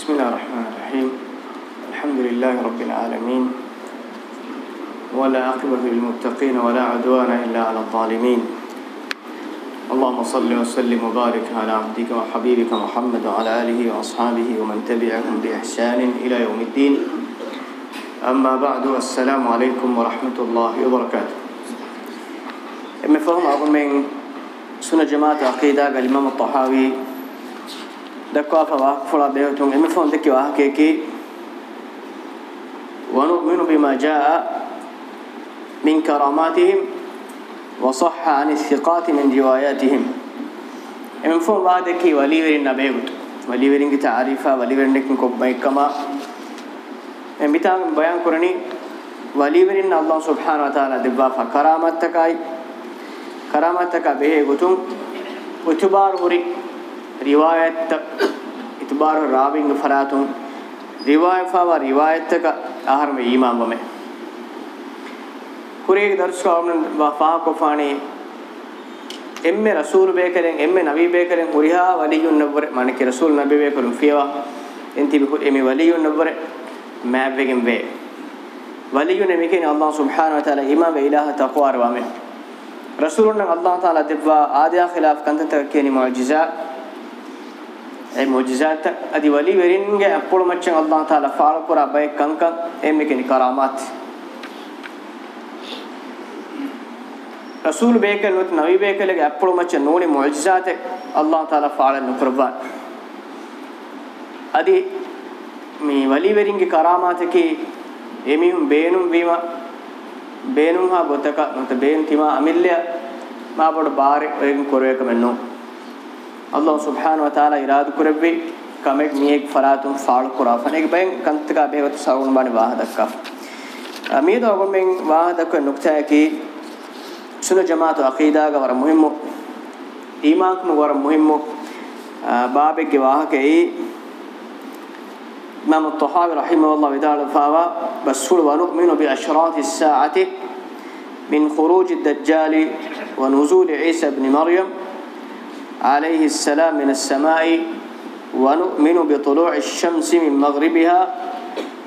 بسم الله الرحمن الرحيم الحمد لله رب العالمين ولا عقبة للمتقين ولا عدوان إلا على الظالمين اللهم صل وسلم وبارك على عبدك وحبيبك محمد وعلى آله وأصحابه ومن تبعهم بإحسان إلى يوم الدين أما بعد السلام عليكم ورحمة الله وبركاته إما أقول من سنة جماعة عقيدة الإمام الطحاوي ونؤمن بما جاء من كراماتهم وصح عن الثقات من رواياتهم من إما فون بعدكي وليورين نبيعود وليورين تعريفا وليورين نكن كما إما بيتام بيان كرني وليورين الله سبحانه وتعالى دبافا كرامتكاي كرامتك به غتوم وتبار هوري රිවායත් ඉතිබාර රාවින්ග ෆරාතුන් රිවායෆාව රිවායත්ක ආහර්ම ඊමාම්බමෙ කුරේග දර්ශකාවන වාෆා කොෆානේ එම්මේ රසූල් බේකරෙන් එම්මේ නබී බේකරෙන් උරිහා වලියුන් නබර මණකේ රසූල් නබී බේකරුන් ෆියවා එන්ති බිකු එමේ වලියුන් නබර මෑබ්වෙගෙන් වේ වලියුන් එමේකේ අල්ලාහ් සුබ්හානහු වතාලා ඊමා වේ ඉලාහ තක්වාර වමෙ රසූලුන් නම් අල්ලාහ් තාලා දෙවවා ආදියා ඛිලාෆ් කන්තත කේනි මුජිසා ay mu'jizat adi wali weringe appol macchan allah taala faal pura bay kanka emme ke ni karamat rasul beke not nabi beke lege appol macchan noni mu'jizat allah taala faal nu kurwa adi mi wali weringe karamat ke emihum beenum wima beenum ha gotaka not been tima amilla ma bod bare oyen korwe kamenno الله سبحانه وتعالى يراد كربي كميك ميك فراتون فارق كرافن إيك بين كنت كابه وتساعون بني واحد أكف أميد أقول من واحد أكف نقطة كي سنة جماعة أقيدة غوار مهمو إيمانك غوار مهمو بابك جواه كي ما متطهر رحمه الله بدار فاوا بس فل ونؤمن بأشرات الساعة من خروج الدجال ونزول عيسى بن مريم عليه السلام من السماء ونؤمن بطلوع الشمس من مغربها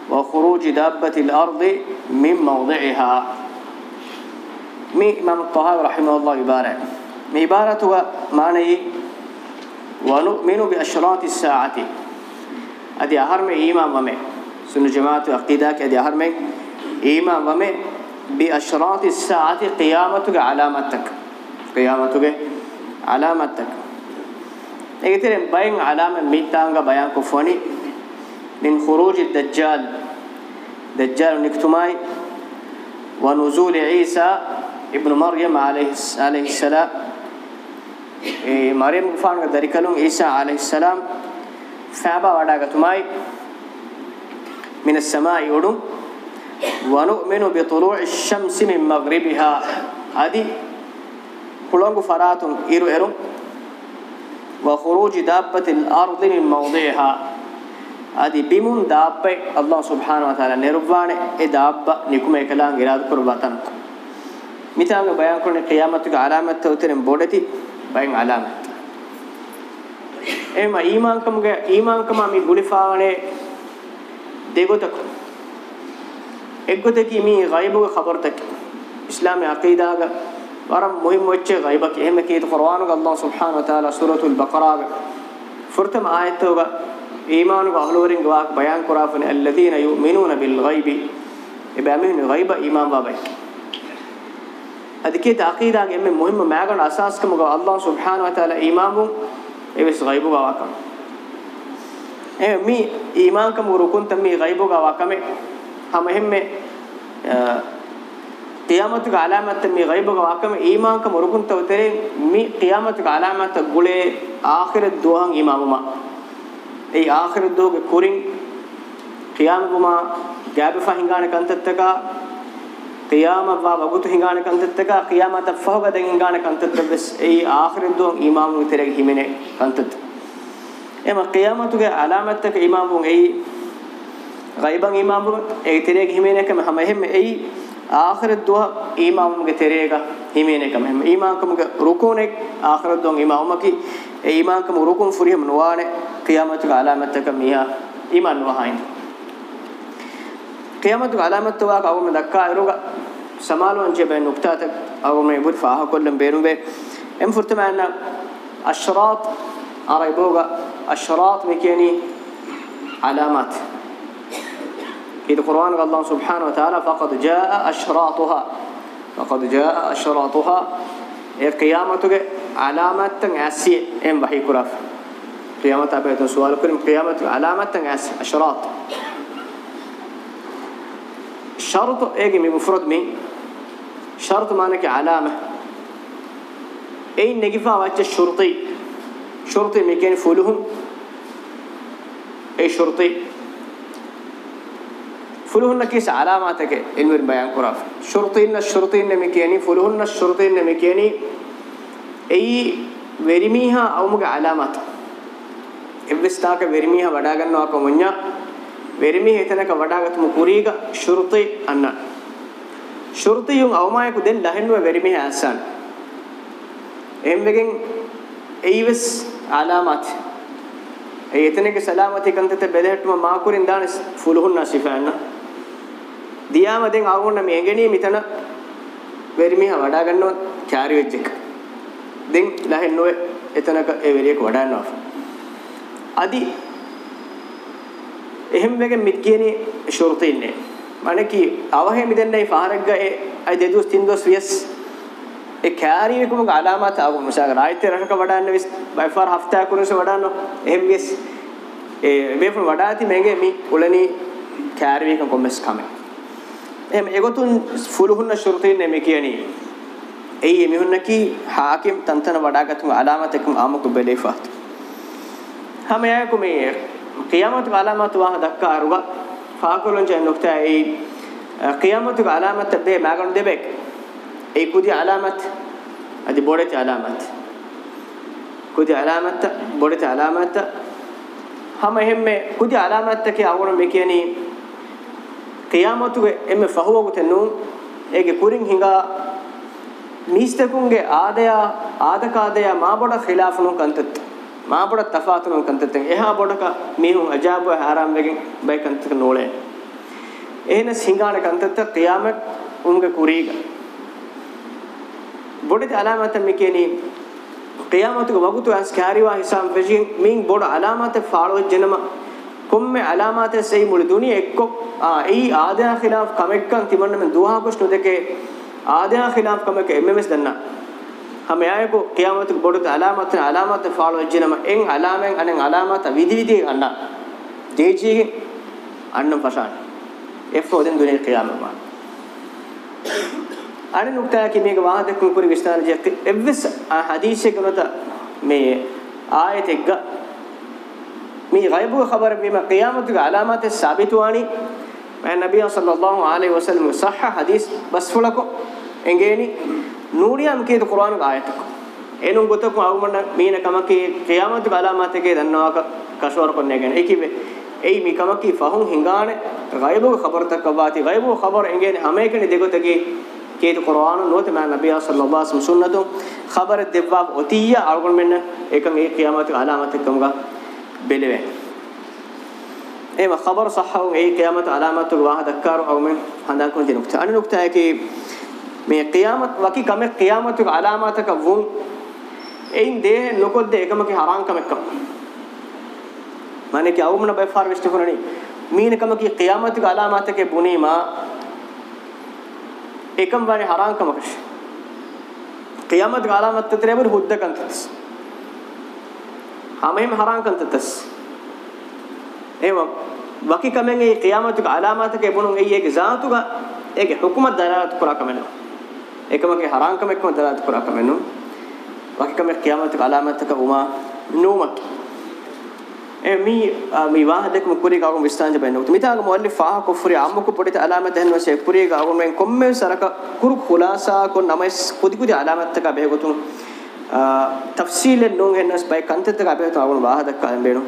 وخروج دابة الأرض من موضعها مي إمام الطهاوي رحمه الله مي عبارة معنى ونؤمن بأشراط الساعة أدي أهرم إيمان ومي سنة جماعة أقيداك أدي أهرم إيمان ومي بأشراط الساعة قيامتك علامتك قيامتك علامتك تيترن باين علامه ميتانغا بيان كو فوني من خروج الدجال دجال نكتماي ونزول عيسى ابن مريم عليه عليه السلام إيه، مريم فان دركلون عيسى عليه السلام فابا وادا غتماي من السماء يودو ونؤمن بطلوع الشمس من مغربها هذه كلون فراتون ايرو ايرو وخروج دابة الأرض من موضعها أدي بيمون دابة الله سبحانه وتعالى نروفان إدابة نكمل كلام غير ذكر باتن مثال بيان كون القيامة كعلامة توترن بودتي بين علامة إما إيمانكم كم إيمانكم أمي غلفا عن دعوتك إيجوتك إيمي غيبه خبرتك إسلام عقيدة برم مهم وجه غيبك إهم كيد قرآن الله سبحانه وتعالى سورة البقرة فرتم آيته إيمان وأهلورين جواك بيان كرافن الذين يؤمنون بالغيب إبامين غيب إيمان بابي أذكيت عقيدة إهم مهم معقول أساس كم الله سبحانه وتعالى إيمانه إبس غيبه جواك إيه مي إيمان كم ركون تمي غيبه جواك مه هم مهم آه، ಕಿಯಾಮತ್ಗೆ ಅಲಾಮತ್ ಮಿ ಗೈಬಗ ವಾಕಮ ಈಮಾಂಕ ಮರುಕುಂತ ಉತರೆ ಮಿ ಕಿಯಾಮತ್ಗೆ ಅಲಾಮತ್ ಗುಳೆ ಆಖಿರತ್ ದೋಹಂ ಇಮಾಮಮ I ಆಖಿರತ್ ದೋಗೆ ಕುರಿಂ ಕಿಯಾಮಗುಮ ಗ್ಯಾಬಫ ಹಿಂಗಾಣ ಕಂತತ್ತಕ ಕಿಯಾಮ ವಾ ವಗುತು ಹಿಂಗಾಣ ಕಂತತ್ತಕ ಕಿಯಾಮತ ಫಹಗದ ಹಿಂಗಾಣ ಕಂತತ್ತ ಬೆಸ್ I ಆಖಿರತ್ ದೋಹಂ ಇಮಾಮು ಉತರೆ ಹಿಮೆನೆ ಕಂತತ್ತ එම ක්‍යාමතුගේ අලාමත්තක ඉමාමුන් එයි ගයිබන් ඉමාමුන් ඒ තිරේ ගිහිමේනකම හැම එහෙම එයි آخرت دوها إيماممගේ තෙරේග හිමිනේකම හැම ඊමාංකමගේ රුකුනෙක් ආඛරත් දුන් ඊමාමකි ඒ ඊමාංකම රුකුන් ෆුරියම නොවානේ කියාමතුක අලාමතක මියා ඊමන් වහයින් කියාමතුක අලාමත වා කවම දක්කා අරුග සමාලවංචේ බෙන් නුක්තාත අවම ඉබුත් ෆාහ කොල්ලම් බේරුඹේ එම් ෆුර්තමන්න අෂරාත් අරයිබෝග අෂරාත් මෙකේනි علامات كيد قرآن الله سبحانه وتعالى فقد جاء أشراطها فقد جاء أشراطها إيه قيامتك علامة عسية إن بحي كراف قيامة أبيت سؤال كريم قيامة علامة عسية أشراط شرط إيه من مفرد من شرط مانك علامة أين نجفا وجه الشرطي شرطي مكان فولهم أي شرطي ಫುಲುಹುನ್ನ ಕೀಶ ಅಲಾಮಾತಗೆ ಇಲ್ಮಿರ್ ಬಯಾನ್ ಕುರಾಫ್ ಶುರುತಿನ್ನ ಶುರುತಿನ್ನ ಮಿಕೇನಿ ಫುಲುಹುನ್ನ ಶುರುತಿನ್ನ ಮಿಕೇನಿ ಎಯಿ ವೆರಿಮೀಹ ಅವಮುಗ ಅಲಾಮಾತ ಎವ್ವಿಸ್ತಾಕ ವೆರಿಮೀಹ ವಡಾಗನ್ನವಾಕ ಮುನ್ನ ವೆರಿಮೀಹ ಇತನಕ ವಡಾಗತಮು ಕುರೀಗ ಶುರುತಿ ಅನ್ನ ಶುರುತಿಯು ಅವಮಾಯಕು ದೆನ್ ಲಹನ್ವ ವೆರಿಮೀಹ ಆಸಾನ್ ಎಂವೆಗೆನ್ ಎಯಿವೆಸ್ ಅಲಾಮಾತ್ එතනක සලාමති කන්තත බෙදෙට්ම මාකුරින් දාන ෆුලුහුන්නා සිෆාන්නා දියාම දැන් ආවොන්න මේ ඇඟණිය මිතන වෙරිමිහ වඩා ගන්නවත් චාරි වෙච්ච එක. දැන් ලහෙන් නොවේ එතනක ඒ වෙරියක වඩාන්නවා. අදි එහෙම වෙගෙ මිත් කියන්නේ ෂුරුතු ඉන්නේ. মানে কি අවහෙ මිදෙන්නේ ෆාරක් ගා ඒ අය දෙදුස් තින්දොස් වියස් ඒ කෑරි එකම ගාලාමත ආව මුසාග රායිතේ රහක වඩාන්න විස් බයිෆාර හෆ්තා කුරුස වඩාන්න එහෙම විස් ඒ මේ වඩාති මගේ මේ උලනි කෑරි එක කොමස් කමේ එහෙම එගොතුන් ෆුලුහුන්න ශුරුතින් නෙමෙ කියනි එයි මිහුන්නකි හාකිම් තන්තන වඩාගතුන් අලාමතකම් ආමුක බෙලේෆාත් හැම යකු මේ ක්‍යාමතු අලාමතු වාහ දක්කා අරුවා ෆාකුලුන් ජන් නුක්තා ඒ ක්‍යාමතු අලාමත බේ මගන් දෙබෙක් ඒ කුදි අලාමත් අදි බොඩේ අලාමත් කුදි අලාමත් බොඩේ අලාමත් හැම හැම කුදි අලාමත් කේ අවුරුම් මේ කියන්නේ ಕಿಯಾಮತುಗೆ ಎಮ್ಮೆ ಫಹುವಗುತೆ ನೂ ಏಗೆ ಕುರಿಂ ಹಿಂಗಾ ಮೀಸ್ತೆಕುಂಗೆ ಆದಯ ಆದಕಾದಯ ಮಾಬೊಡ ಖಿಲಾಫನು ಕಂತತ್ ಮಾಬೊಡ ತಫಾತನು ಕಂತತ್ ಎಹಾ ಬೊಡಕ ಮೀಹುಂ ಅಜಾಬು ಹಾರಾಮ್ ಬೆಗೆ ಬೈ ಕಂತತ್ ನೋಳೆ ehnes hingane kantata qiyamat unge kuriga bodi alamata mikeni qiyamatu wagutu as kariwa hisam vejin min bod alamata faalo jenama කොම්මෙ අලාමාත සෙයි මුළු දුනිය එක්කො ඒ ආදයා ඛිලාෆ් කමෙක්කන් තිබන්න මෙන් දුහා කුෂ්ණු දෙකේ ආදයා ඛිලාෆ් කමෙක එම්මස් දන්නා හම යායකෝ කියාමතුක බොඩත අලාමත අලාමත ෆාලෝ එජිනම එන් අලාමෙන් අනෙන් අලාමත විදි විදි ගන්න ජේජීගෙන් අන්නම් පසාන එෆෝ දෙන් දුනිය කියාමම අර නුක්තය කි මේක වාහදක කුරි විස්තර ජෙත් එව්ස් හදීෂේ කමත මේ ආයතෙක්ගා මේ ගයිබු ඛබර බීම ඛියාමතුගේ අලාමත සාබිතු ආනි මෑ නබිය සල්ලල්ලාහු අලයිහි වසල්ලම සහ හදීස් බස් ෆුලකෝ එංගේනි නූරියම් කේත කුර්ආන ආයතක එනුන් ගොතකු අවමන මීන කමකේ ඛියාමතුගේ අලාමතකේ දන්නවාක කෂවර කොන්නේගෙන ඒකිවේ එයි මේ කමකේ ෆහුන් හිඟාන ගයිබු ඛබර තකවාති ගයිබු ඛබර එංගේනි හැමේකනි දෙගොතගේ කේත කුර්ආන නොත මෑ නබිය සල්ලල්ලාහු අලයිහි වසල්ලම ඛබර දෙවවා ඔතිය අල්ගොන් මෙන්න එකන් ඒ ඛියාමතුගේ අලාමතකමගා بلوه ايما خبر صحه اي قيامت علامات واحد ذكر او من هندان كون دي نقطه ان نقطه كي මේ قيامت වකි කම قيامت علاماتක වුන් එයින් දේ නොකොද්ද එකමක හරාංකමක মানে কি අවමන බය ෆාර් වෙස්ට් කරණි මීනකම කි قيامت علاماتක බුනීමා එකම් වනේ හරාංකමක قيامت علامات තරේ බුදු හුද්දකන්තස් ආ මෙහෙම හරාම් කල්තස් එහෙම වකි කමෙන් ඒ ක්‍යාමතුක අලාමතක එබුණුන් ඒගේ ذاتුක ඒගේ හුකුම දලාලත් කරා කමෙනු එකමගේ හරාම් කම එකම දලාලත් කරා කමෙනු වකි කමෙන් ක්‍යාමතුක අලාමතක උමා නූමක් එමි මි වාහදක මුකුරි ගාගොන් විස්තන්ජ බෙන්නු මිතාග මොල්ලි ෆාහ කුෆරි අම්මුකු පොඩිත අලාමත හෙන් වශයෙන් කුරි ගාගොන් මෙන් කොම්මෙන් සරක කුරු ඛුලාසා කො නමස් කුදි කුදි අලාමත්තක බෙහෙගතුන් තෆ්සීලෙන් නෝන් හෙන්නස් බයි කන්තෙත් එක අපේ තවගුණ වාහදක් කලම් බේනු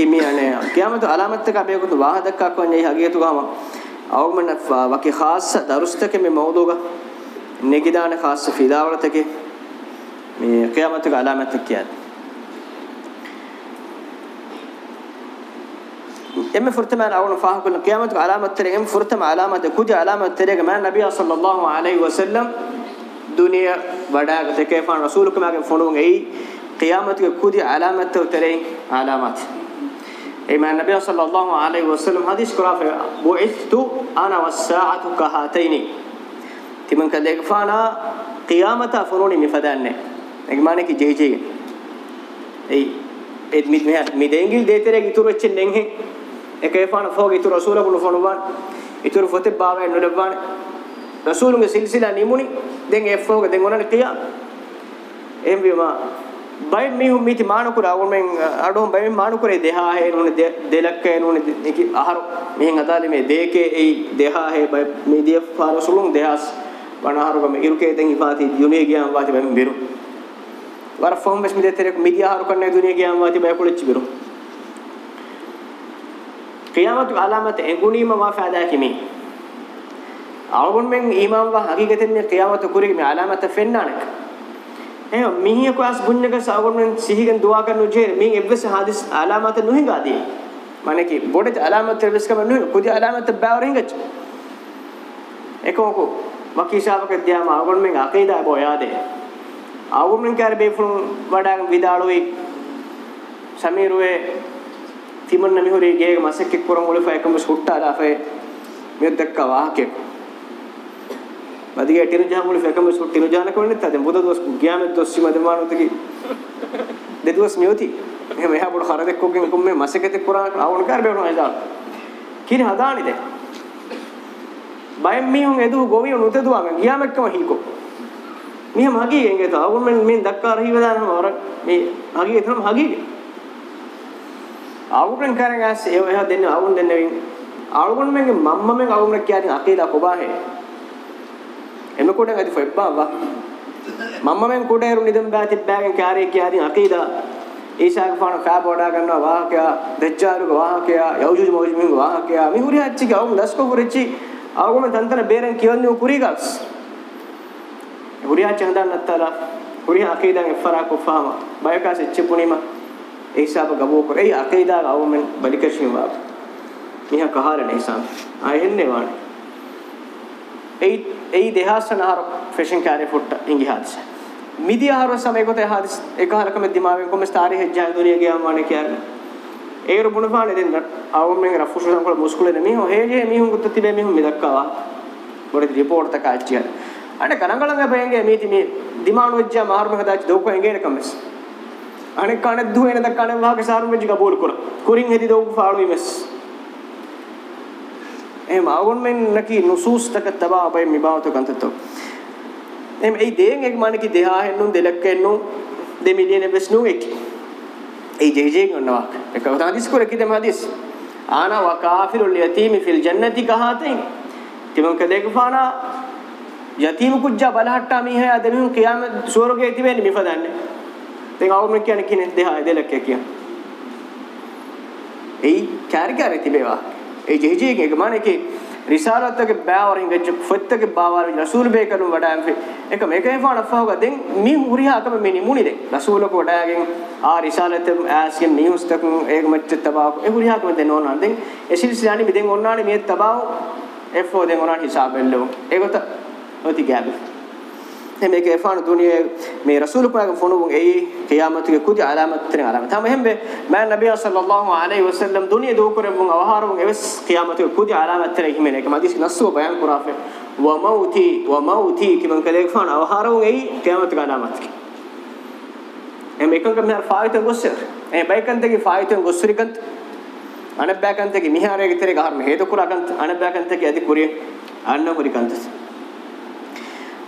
ඒ මියනේ කියාමත අලාමත් එක අපේ කුතු වාහදක් කක්වන් ඒ හගියතු ගම අවගමන වකි ખાસ දරුස්තක මේ මවුදුග නෙගිදාන ખાસ ෆිදාවලතක මේ කියාමත එක අලාමත් කියන්නේ إما فرتم أنا أول فاهم كل قيامة علامة ترى إما فرتم علامة كوجا علامة ترى كمان النبي صلى الله عليه وسلم دنيا بدأ تكيف عن رسولك ما كان فنون أي قيامة كوجا علامة ترى علامات إما النبي صلى الله عليه وسلم حديث كراف بعثت أنا والساعة كهاتين تمن كذلك فانا قيامة فنون مفدانة إجمانا كي جهجي أي إدمت مهات ميدنجل ديترك يتورو تشننه ekefana foge itu rasul bulu fonuban itu fote bawa nulaban rasulunge silsila nimuni den efoge den onan kiya embima bay mihum miti manukura agumen adon bay manukure deha he nune delakke nune niki aharo mihin adali me deke ei deha he bay mi dia fa rasulun dehas banaharo gam iruke den ifati dunie gyan wati bay biru war fom mes mi de tere mi dia haro kanne dunie gyan wati bay kulecci biru qiyaamatu alamat engunima wa faada kimi algon men imam wa haqiqaten me qiyamatu kuri me alamata fennanak එහෙනම් මිහිය කොස් බුන්නක සාගොන්නෙන් සිහිගෙන් දුවා කරනු J මින් එබ්බස හදිස් අලාමත නොහිඟා දී মানে কি බොඩේ අලාමත වෙස් කම නොහිඟ කුදි අලාමත බෑවර හිඟච්ච එකෝකු වකීශාවක ධ්‍යාම ආගොන් මෙන් අකීදා බෝයාදේ ආගොන් මෙන් කාර බේෆුන් වඩාන් විදාලුයි සමීරුවේ ತಿಮನ್ನ ಮಿಹುರಿ ಗೇಗ ಮಸಕ್ಕೆ ಕೊರಮುಳೆ ಫೈಕಂಬ ಸುಟ್ಟಾದ ಫೈ ಮೆದ್ದಕ್ಕ ವಾಹಕೆ ಬದಿಗೆ ಟಿನು ಜಾಮುಳೆ ಫೈಕಂಬ ಸುಟ್ಟಿನು ಜಾನಕೊಂಡೆ ತದೆ ಬುದ ದೋಸ್ ಗ್ಯಾಮೆ ದೋಸ್ಸಿ ಮದಮಾನುತಗಿ දෙදවස් නියෝති මෙහෙම එහා පොඩ හර දෙක්කෝගෙන් කොම්මේ මසකෙතේ පුරා ආවුණ කර බේරුණා එදා කිරි හදානිද බයෙන් මියුන් එදු ගොවිය නුතෙදුවා ගියාම එක්කම හීකෝ මෙහෙම හගී එංගේ තාවුන් මෙන් මෙන් දක්කා රහිවදානම වර මේ හගී එතනම හගීගේ අවුගුණ කරගස් ඒ ඔය දෙන්නේ අවුන් දෙන්නේ වින් අවුගුණ මෙන් මම්ම මෙන් අවුගුණ කියන්නේ අකීලා කොබාහේ එම කොටෙන් අදි ෆෙබ්බාවා මම්ම මෙන් කොටේරු නිදම් බාති බෑගෙන් කාරේ කියන්නේ අකීලා ඊශාක පාන ෆෑබ් ඕඩා ගන්නවා වාහකයා දෙච්චාරුක වාහකයා යෞජුජ මෞජුජ මෙන් වාහකයා මිහුරි හච්චි ගවුම් දස්කෝ හුරිච්චි අවුගුණ තන්තන බේරෙන් කියන්නේ කුරිගස් හුරියා චන්දන් නැත්තලා හුරියා අකීදාන් එෆරා කොෆාම බයකාසෙ චිපුණිමා ඒසාව ගබෝ කර ඒ අකීදා ගවමෙන් බලිකෂිම වා මිහ කහරණ ඒසාව ආයෙන්නේ වාන ඒ ඒ දෙහාසනහර ෆෙෂන් කාරේ ෆොට්ට ඉංගි හාදස මිදි ආහාර සමේ කොට හාදස එකහරකම දිමාවෙන් කොමස් තාරි හෙජ්ජා දුරිය ගියාම වාන කියන්නේ ඒර බුණපාන දෙන්න ආවමෙන් රෆුෂු සංකල මුස්කුලෙන මිහ හේජේ මිහුන් කුත්ති තිබේ මිහුන් මිදක්කවා බොරි රිපෝර්ට් එක ආච්චියන අනේ කනංගලංග බයංගේ මේති මේ දිමාණු වෙච්චා මාර්මක දාච්ච දෝකෝ එංගේ නකමස් අනේ කණ දුවේන දක්කන වහක සාරු මෙජි කබෝල් කර කුරින් හෙදි දෝ ෆාඩු ඉමස් එහම අවුන් මෙන් නකි නුසූස් තක තබා අපේ මිබාවත කන්තතෝ එහම ඒ දේන් එක මණකි දෙහා හෙන්නුන් දෙලක් හෙන්නුන් දෙ මිලියන වෙස්නු එක ඒ ජේ ජේ ගන්නවා එක හදිස් කර කිදම හදිස් ආනා වකාෆිරුල් යතීමි ෆිල් ජන්නති කහතෙන් තිමක දෙකපානා යතීම කුජ්ජා බලහට්ටා මීහ අදමින් කියාම සූරගේ තිබෙන්නේ මිපදන්නේ දැන් අවුම කියන කිනේ දෙහා දෙලක් කිය. ඒ කාර්කාරී තිබේවා. ඒ ජෙහිජී එක মানে කි රිසාලත් එක බෑවරින් ගෙච්ච ෆොත් එක බාවර රසූල් බේ කරු වඩාම් ෆේ එක මේකේ ෆාන අෆහුවා දැන් මී හුරිහා කම මෙනි මුනි දැන් රසූල කොට ආගෙන් ආ රිසාලත් ඇස්ගෙන් නිවුස් තක ඒක මච්ච තබා ඒ හුරිහා කම දැන් ඕනන දැන් එසිල් සියානි මෙදෙන් ඕනනානේ මේ තබාව එෆෝ දැන් ඕනන හිසාබෙල්ලෝ ඒකත ඔති ගෑබේ මේක එෆාන දුනියේ මේ රසූල් පාග ෆොනුගුන් ඒ කියාමතුගේ කුදි අලාමත් තෙන අලාමත් තම හෙම්බේ මෑ නබිය සල්ලල්ලාහු අලයිහි වසල්ලම් දුනියේ දූකරෙමුන් අවහාරුන් එවස් කියාමතුගේ කුදි අලාමත් තෙන හිමෙන එක මදිස් නස්සෝ බයන් කුරාෆේ වමෞති වමෞති කිමන් කලේ ෆාන අවහාරුන් ඒ කියාමතුගේ අලාමත් කි එම් එකක මෙහර ෆායිතෙන් ගොස්සර එම් බයිකන්තගේ ෆායිතෙන් ගොස්සරිකන්ත අනබ්බෑකන්තගේ මිහාරයේ තරේ ගහර්ම හේතු කුරාකන්ත අනබ්බෑකන්තගේ අධි කුරිය අන්න කුරිකන්තස්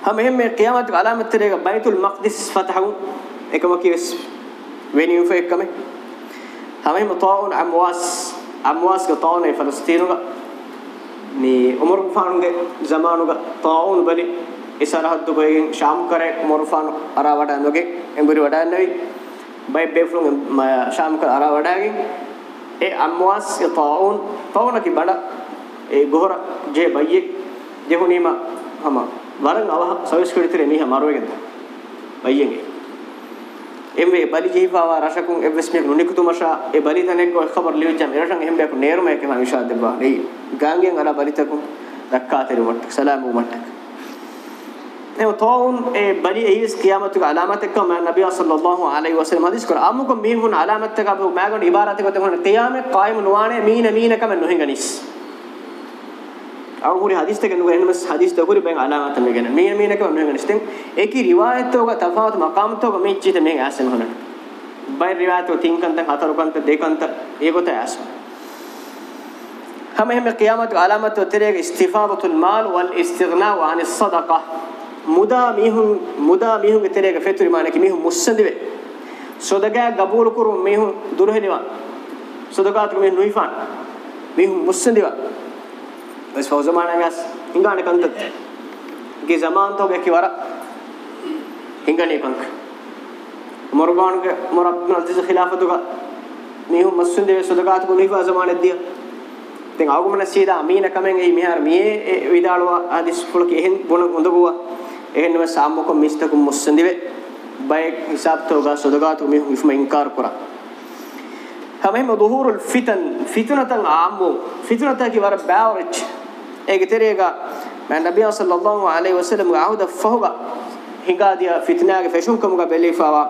ہم ہم میں قیامت کا علامت ترے گا بیت المقدس فتح ایکم کی وس وینیو فے ایکم ہم ہم طاعون امواس امواس کا طاعون ہے فلسطین کا نی عمر فان کے زمانو کا طاعون بلی ඉසරහත් දුකෙන් ශාම් කරේ මොර්ෆාන් අරා වඩනගේ එඹුරි වඩන්නේ බයි බේෆ්ලුන් ශාම් කර අරා වඩාගේ ඒ අම්වාස් තාවුන් තාවුන කි බඩ ඒ ගොහර ජේ බයියේ ජෙහුනීම හමා වරන් අව සවිස් කෙඩිතර මීහ මරුවගෙන්ද බයියෙන්ගේ එම්වේ බලි ජීවාවා රශකුන් එවස්මියක් නුනිකුතුමෂා ඒ බලි තනෙක් ඔය ખબર ලියුච්චා මෙරටන් එහෙම බයක් නේරම එක මම විශ්වාස දෙබ්බා නේ ගාංගෙන් අර බලිතකු දක්කා තෙරුමට සලාමු මට එව තෝන් ඒ බලි ඒස් කියාමතුක අලාමතක මම නබිය සල්ලල්ලාහු අලයිහි වසල්ලම හදිස් කර අමුක මීහුන් අලාමතක අපු මෑගොන් ඉබාරතක තෙහුන කියාමේ قائم නුවානේ මීන මීනකම නොහිඟනිස් අවුරු හදිස්ත කෙනු ගන්න මස් හදිස්ත අවුරු බෙන් අලාමත මෙගෙන මේ මේනක මම ගන්න ඉතින් ඒකී රිවායතෝග තෆාත් මකාම්තෝග මේ චිත මේ ආසම හොන බයි රිවායතෝ තින්කන්ත හතරකන්ත දෙකන්ත ඒකත ආසම هم هم قيامت علامة تريق استفاضة المال والاستغناء عن الصدقة مدا ميهم مدا ميهم تريق فتر مانك ميهم مسندوه صدقاء قبول كرو ميهم دره نوا صدقات ميهم نويفان ميهم مسندوه بس هو زمان امياس هنگانه كنت گي زمان تو بكي ورا هنگانه كنك مرغان کے مربن عزیز خلافت کا میہو مسن دے سودگات کو نہیں زمان دیا تین آگمن سیدا امین کمن ای میہر می ویدالوا حدیث فل کے ہن بون گندگوا එහෙන් මේ සාමක මිස්තක මුස්සඳිවේ බය හිසාබ් තෝගා සොදගාතු මේ හුස්ම ඉන්කාර කරා හැමෙම දුහුරුල් ෆිතන් ෆිතුනතන් ආම්මු ෆිතුනතකි වර බෑවරිච් ඒක තෙරේක මම නබිය සල්ලල්ලාහු අලයිහි වසල්ලම් ගාහුද ෆහුග හිඟාදිය ෆිතනාගේ ෆෙෂුකමුග බෙලිෆාවා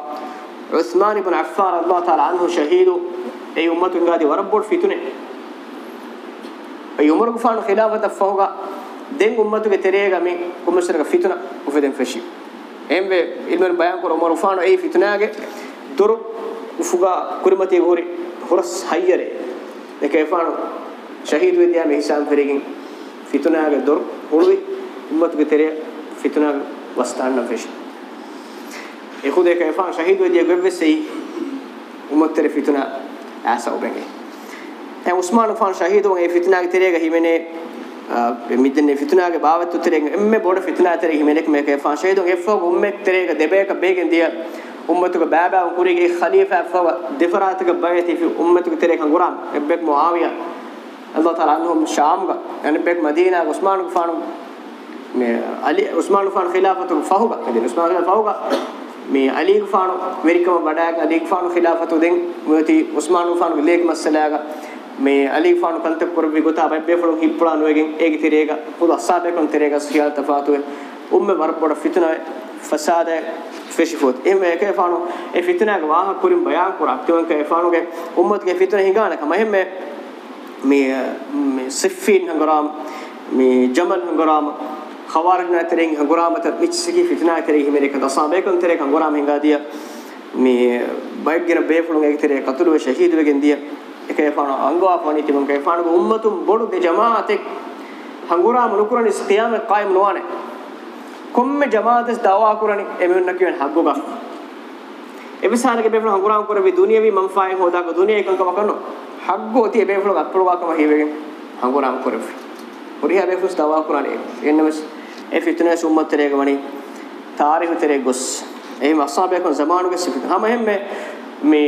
උස්මාන් ඉබ්න අෆ්ෆාන් රල්ලාහු තාලා අන්හු ෂහීදු ඒ උම්මතුන් ගාදි වරබ්බොල් ෆිතුනේ ඒ උමර ගුෆාන් ඛිලාෆත ෆහුග දෙන් උම්මතුගේ තෙරේක මේ කොමසරක ෆිතුන උෆෙදෙන් ෆෙෂි එම්බේ ඉල්මන් බයන් කර උමර ගුෆාන් ඒ ෆිතනාගේ දුරු උෆුගා කුරිමතේ ගෝරේ ಹೊರಸ್ ಹೈಯರೆ ಏಕೈಫಾನು ಶಹೀದ್ ವಿದ್ಯಾ ಮೆಹಿಸಾಂ ಫೆರಿಗಿನ್ ಫಿತುನಾಗೆ ದೊರ್ ಹುಳುವಿ ಉಮ್ಮತ್ಗೆ ತೆರೆ ಫಿತುನಾಗೆ ವಸ್ತಾನ್ನ ಫೆಶಿ ಎಖುದೆ ಏಕೈಫಾನು ಶಹೀದ್ ವಿದ್ಯಾ ಗೆವ್ವೆಸೈ ಉಮ್ಮತ್ ತೆರೆ ಫಿತುನಾ ಆಸಾ ಉಬೆಂಗೆ ಎ ಉಸ್ಮಾನ್ ಫಾನ್ ಶಹೀದ್ ವಂಗೆ ಫಿತುನಾಗೆ ತೆರೆಗೆ ಹಿಮೆನೆ මිදෙන ෆිතුනාගේ බාවත් උතරෙන් එම්මේ බොඩ ෆිතුනා තරේ හිමෙනෙක් මේක ෆාෂේදුන් එෆෝ ගොම්මෙක් තරේක දෙබේක බේගෙන් දිය ummatuga baaba kurige khalifa fawa difraatuga bagati fi ummatuga tere kanguram ebbek muawiya Allah taala anhum sham ga yani bek madina usman gufan me ali usman gufan khilafatu fahuga yani usman gufan fahuga me ali gufan merikam badaga ali gufan khilafatu den muti usman gufan lek masalaga මේ අලි ෆාන් කන්ත කරවි ගොත අපේ පෙෆලු හිප්පලාන වේගෙන් ඒක තිරේක පුදු අස්සාබේ කොන් තිරේක සියල් තෆාතු උම්මේ වරපොඩ ෆිතන ෆසාද فشفوت إما كيفانو إيه فتنة واها كورين بيان كور أكتوان كيفانو كي أمة كي فتنة هيجانا كم هم مي مي صفين هنغرام مي جمل هنغرام خوارج ناترين هنغرام تات ميتسكي فتنة تريه ميريك دسام بيكون تريه هنغرام هنغاديا مي بايك جنا بيفلون إيه تريه قتلوا شهيد بيجن ديا كيفانو أنغوا فاني تيمم كيفانو أمة توم بودو جماعتك هنغرام نكرن إس قيام قائم نوانه komme jamaates dawa kurani emunna kiwen haggoga ebisana ke beflo hanguram korabi duniyavi manfae hoda ko duniya ekan ka wakanno haggo ti beflo gatpro wakama hewegen hanguram korabi uriya beflo dawa kurani ennames e fitna summatrega wani taarikh tere gos එහෙම අස්හාබයකන් සමානුගේ සිෆිත හැම හැම මේ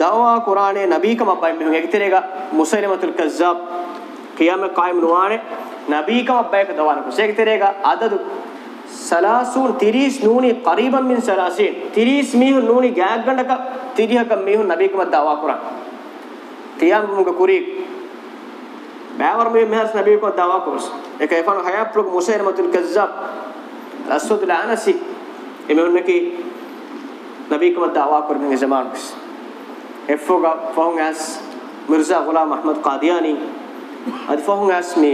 දවා කුරානේ නබීකම අපයි මෙහෙම එකතරේක මුසයිලමතුල් කස්සබ් කියාම قائم නුවානේ ನಬೀಕ ಹಬ್ಬಯಕ ದವಾನಕು ಸೇಕ್ತೆರೇಗ ಅದದು ಸಲಾಸೂನ್ ತಿರೀಸ್ ನೂನಿ ಕರೀಬನ್ ಮಿನ್ ಸಲಾಸೀನ್ ತಿರೀಸ್ ಮೀಹು ನೂನಿ ಗ್ಯಾಗ್ಗಂಡಕ ತಿರಿಹಕ ಮೀಹು ನಬೀಕ ಮದ್ದ ಅವಾಕುರ ತಿಯಾಮ್ ಮುಗ ಕುರಿ ಬ್ಯಾವರ್ me ಮೆಹಸ್ ನಬೀಕ ಮದ್ದ ಅವಾಕುರಸ್ ಏಕ ಎಫನ್ ಹಯಾಬ್ ಪ್ಲುಗ್ ಮುಸೈರ್ ಮತುಲ್ ಕಜ್ಜಾಬ್ ಅಸ್ವದುಲ್ ಅನಸಿ ಎಮೆನ್ನಕಿ ನಬೀಕ ಮದ್ದ ಅವಾಕುರ ಮಿನ್ ಜಮಾನುಸ್ ಎಫೋಗ ಫೋಂಗ್ ಆಸ್ ಮಿರ್ಜಾ ಗುಲಾಮ್ ಅಹಮದ್ ಕಾದಿಯಾನಿ ಅದ್ ಫೋಂಗ್ ಆಸ್ ಮೀ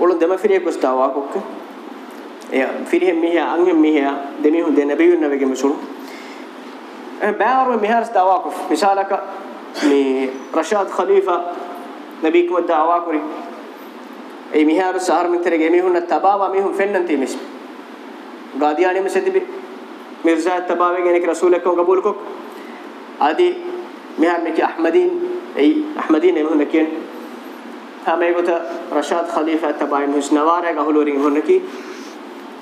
ulu dema firiye gosta wa kokke ya firiye miya anhe miya demi hunde nabiyun nabige musul eh baaru mihar stawa ko misalaka mi rashad khalifa nabik mo dawa kuri ei mihar sahar min terege mi hunna tabawa mi hun fennan timis gadiani me sedibi mirza tabawe gene ke rasul ko qabul ko adi mihar me ki ahmadin ei ahmadin ne hunna ken හැමයි ගොත Rashad Khalifa තබයි මුස්නවාරය ගහලුරින් හොන්නකි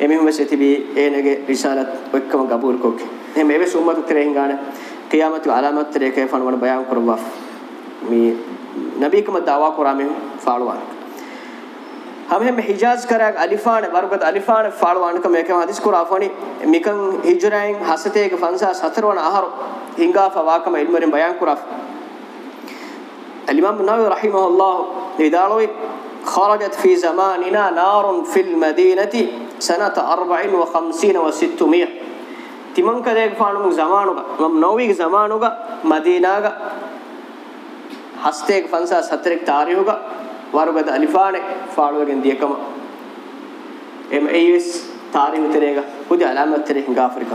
එමෙහුම සෙතිබි ඒනගේ රිසාලත් ඔක්කම ගබූල් කොක්කේ එහෙම එවෙ සුම්මතු තරෙන් ගාන කියාමතු අලාමත් තරේකේ ෆනවන බයන් කරවා මේ නබීකම දාවා කරාමෙ ෆාලුවා හැමෙම හිජාස් කරාග අලිෆාන වර්ගත අලිෆාන ෆාලවානක මේකම හදිස් කුරාෆෝනි මිකන් හිජරයන් හසතේක ෆන්සා සතරවන ආහාර හිඟා ෆවාකම ඉල්මරින් බයන් කුරාෆ අලිමාම් නාවි රහිමහුල්ලාහ් ادالوي خرجت في زماننا نار في المدينة سنة أربع وخمسين وستمية تمن كذا فانو زمانوغا مم نويك زمانوغا مدينة غا هستيك فانسا ستريك تاريوغا وارو بدا ألفانة فانو غين دي كم إم أيس تاريو تريغا ودي علامة تريه غافرك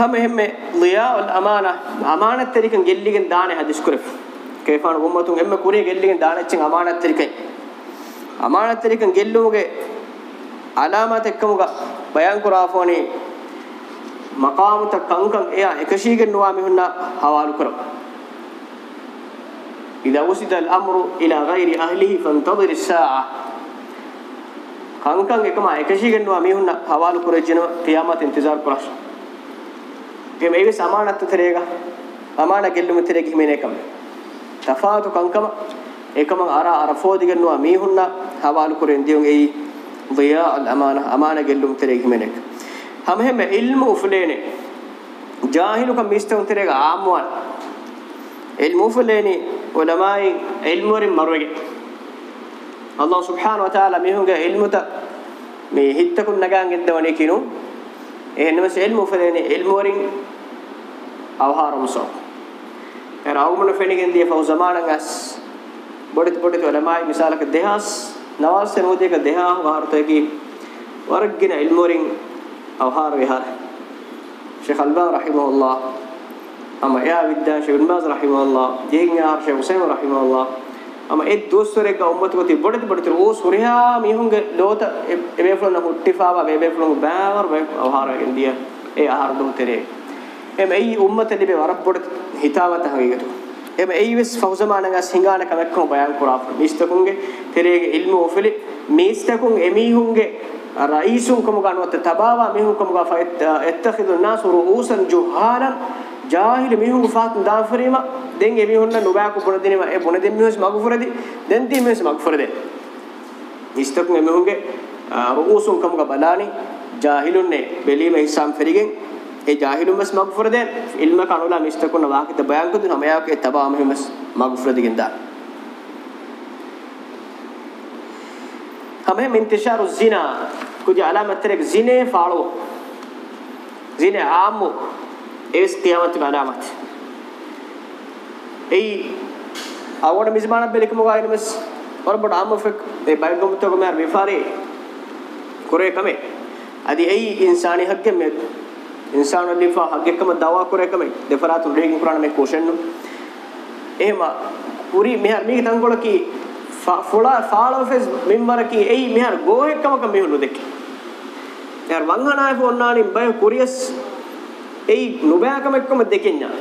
هم هم ليا والأمانة أمانة تريكن جلي كن دانة هديسكرف කේෆාන උම්මතුන් එම්ම කුරේ ගෙල්ලිගෙන් දානච්චින් අමානත්තරිකයි අමානත්තරිකන් ගෙල්ලුමුගේ අලාමත එක්කමුග බයන් කුරාෆෝනේ මකාමත කංකං එයා එකශීගෙන් නුවා මිහුන්න හවාලු කරම් إذا وسد الأمر إلى غير أهله فانتظر الساعة කංකං එකම එකශීගෙන් නුවා මිහුන්න හවාලු කරජින කියාමත් ඉන්තිසාර කරස් ගේ මේවි සමානත්ව තරේග අමාන ගෙල්ලුම තරේග හිමිනේකම tafaatu kankama ekaman ara ara fodigen nuwa mihunna hawalu kuren diun ei dhiya al amana amana gellum tereg himenek ham hemme ilmu uflene jahilu kam mistun tereg aamwan ilmu uflene ulamai ilmu rim marwege Allah subhanahu wa ta'ala mihunga ilmuta me hittakun nagang endawani kinu ehnmas ilmu uflene ilmu rim awharum sok ನಾವುಮನ ಫೆಣಿಗೆನ್ ದಿಯ ಫೌ ಜಮಾನಂಗಸ್ ಬೊಡಿತ್ ಬೊಡಿತ್ ಉಲಮಾಯಿ ಮಿಸಾಲಕ ದೆಹಾಸ್ Nawaz ಸೆಮೂದಿಯಕ ದೆಹಾ ವಾರ್ತಗಿ ವರ್ಗಿನ ಇಲ್ಮೋರಿಂಗ್ ಅವಹಾರ ವಿಹಾರ ಶೇಖ್ ಅಲ್ಬಾನ್ ರಹಿಮಹುಲ್ಲಾ ಅಮ ಯಾ ವಿದ್ಯಾ Sheikh Ibn ಬಾಜ್ ರಹಿಮಹುಲ್ಲಾ ಜೇಹಿಂಗ್ ಯಾರ್ ಶೇಖ್ ಹುಸೈನ್ ರಹಿಮಹುಲ್ಲಾ ಅಮ A ದೋಸ್ತರೆಗ ಉಮ್ಮತ್ ಗೊತಿ ಬೊಡಿತ್ ಬೊಡಿತ್ ಓ ಸುರಿಹಾ ಮಿಹುಂಗೆ ಲೋತ ಎಬೇಫ್ಲನ ಹುಟ್ಟಿಫಾವ ಬೇಬೇಫ್ಲನ ಬಾವರ್ ಬೇ ಅವಹಾರ ಇಂದಿಯ A ಆಹಾರ ದುಂ ತೆರೆ එම ඒ උම්මත ලිබෙ වරබ්බොඩ හිතාවත හගීගතු එම ඒ විස් ෆෞසමානගස් හිඟාන කමක්කම බයන් කුරාෆ මිස්තකුන්ගේ තෙරේගේ ඉල්ම ඔෆලි මිස්තකුන් එමීහුන්ගේ රයිසුන් කම ගන්නවත තබාවා මිහුන් කම ගා එත්තඛිදු الناس රුඋසන් ජුහාලන් ජාහිල මිහුන් ගාත් දාෆරීම දෙන් එමීහුන්න නොබෑ කුපුණ දිනම ඒ බොන දෙම්මියස් මගුෆරදි දෙන් තීමස් මගුෆරදි මිස්තකුන් එමීහුන්ගේ රුඋසුන් කම ගා බලානි ජාහිලුන්නේ බෙලීම ඉස්සම් ෆරිගෙන් ඒ ජාහිලුමස් මග්ෆුරදේ ඉල්ම කනුලා මිස්තකුන වාකිත බයං කුදුන මයාකේ තබා මෙහෙමස් මග්ෆුරදිගෙන් දා හමෙ මින්තිෂාරු zina කුජ අලාමතරක් zine ෆාලෝ zine ආමු එස් කියාමත් මනාමත් ඒ අවඩ මිස්මාන බෙලකම ගායනමස් ඔරබඩ ආමු ෆෙක් ඒ බයංගමුතකම අර විෆාරේ කුරේ කමේ අදි ඒ ඉන්සානි හක්කෙ මේ ඉන්සාන් වලිෆා හග්ගෙකම දවා කරේකම දෙෆරාතුන් රේගින් කුරාන මේ ක්වෙස්චන් නු එහෙම පුරි මෙහර මේක තංගොල කි ෆොලා ෆාලෝ ෆේස් මෙම්බර කි එයි මෙහර ගෝහෙකම කම මෙහුනු දෙක මෙහර වංගනාය ෆෝන්නානි බය කුරියස් එයි නුබෑකම එක්කම දෙකෙන් යා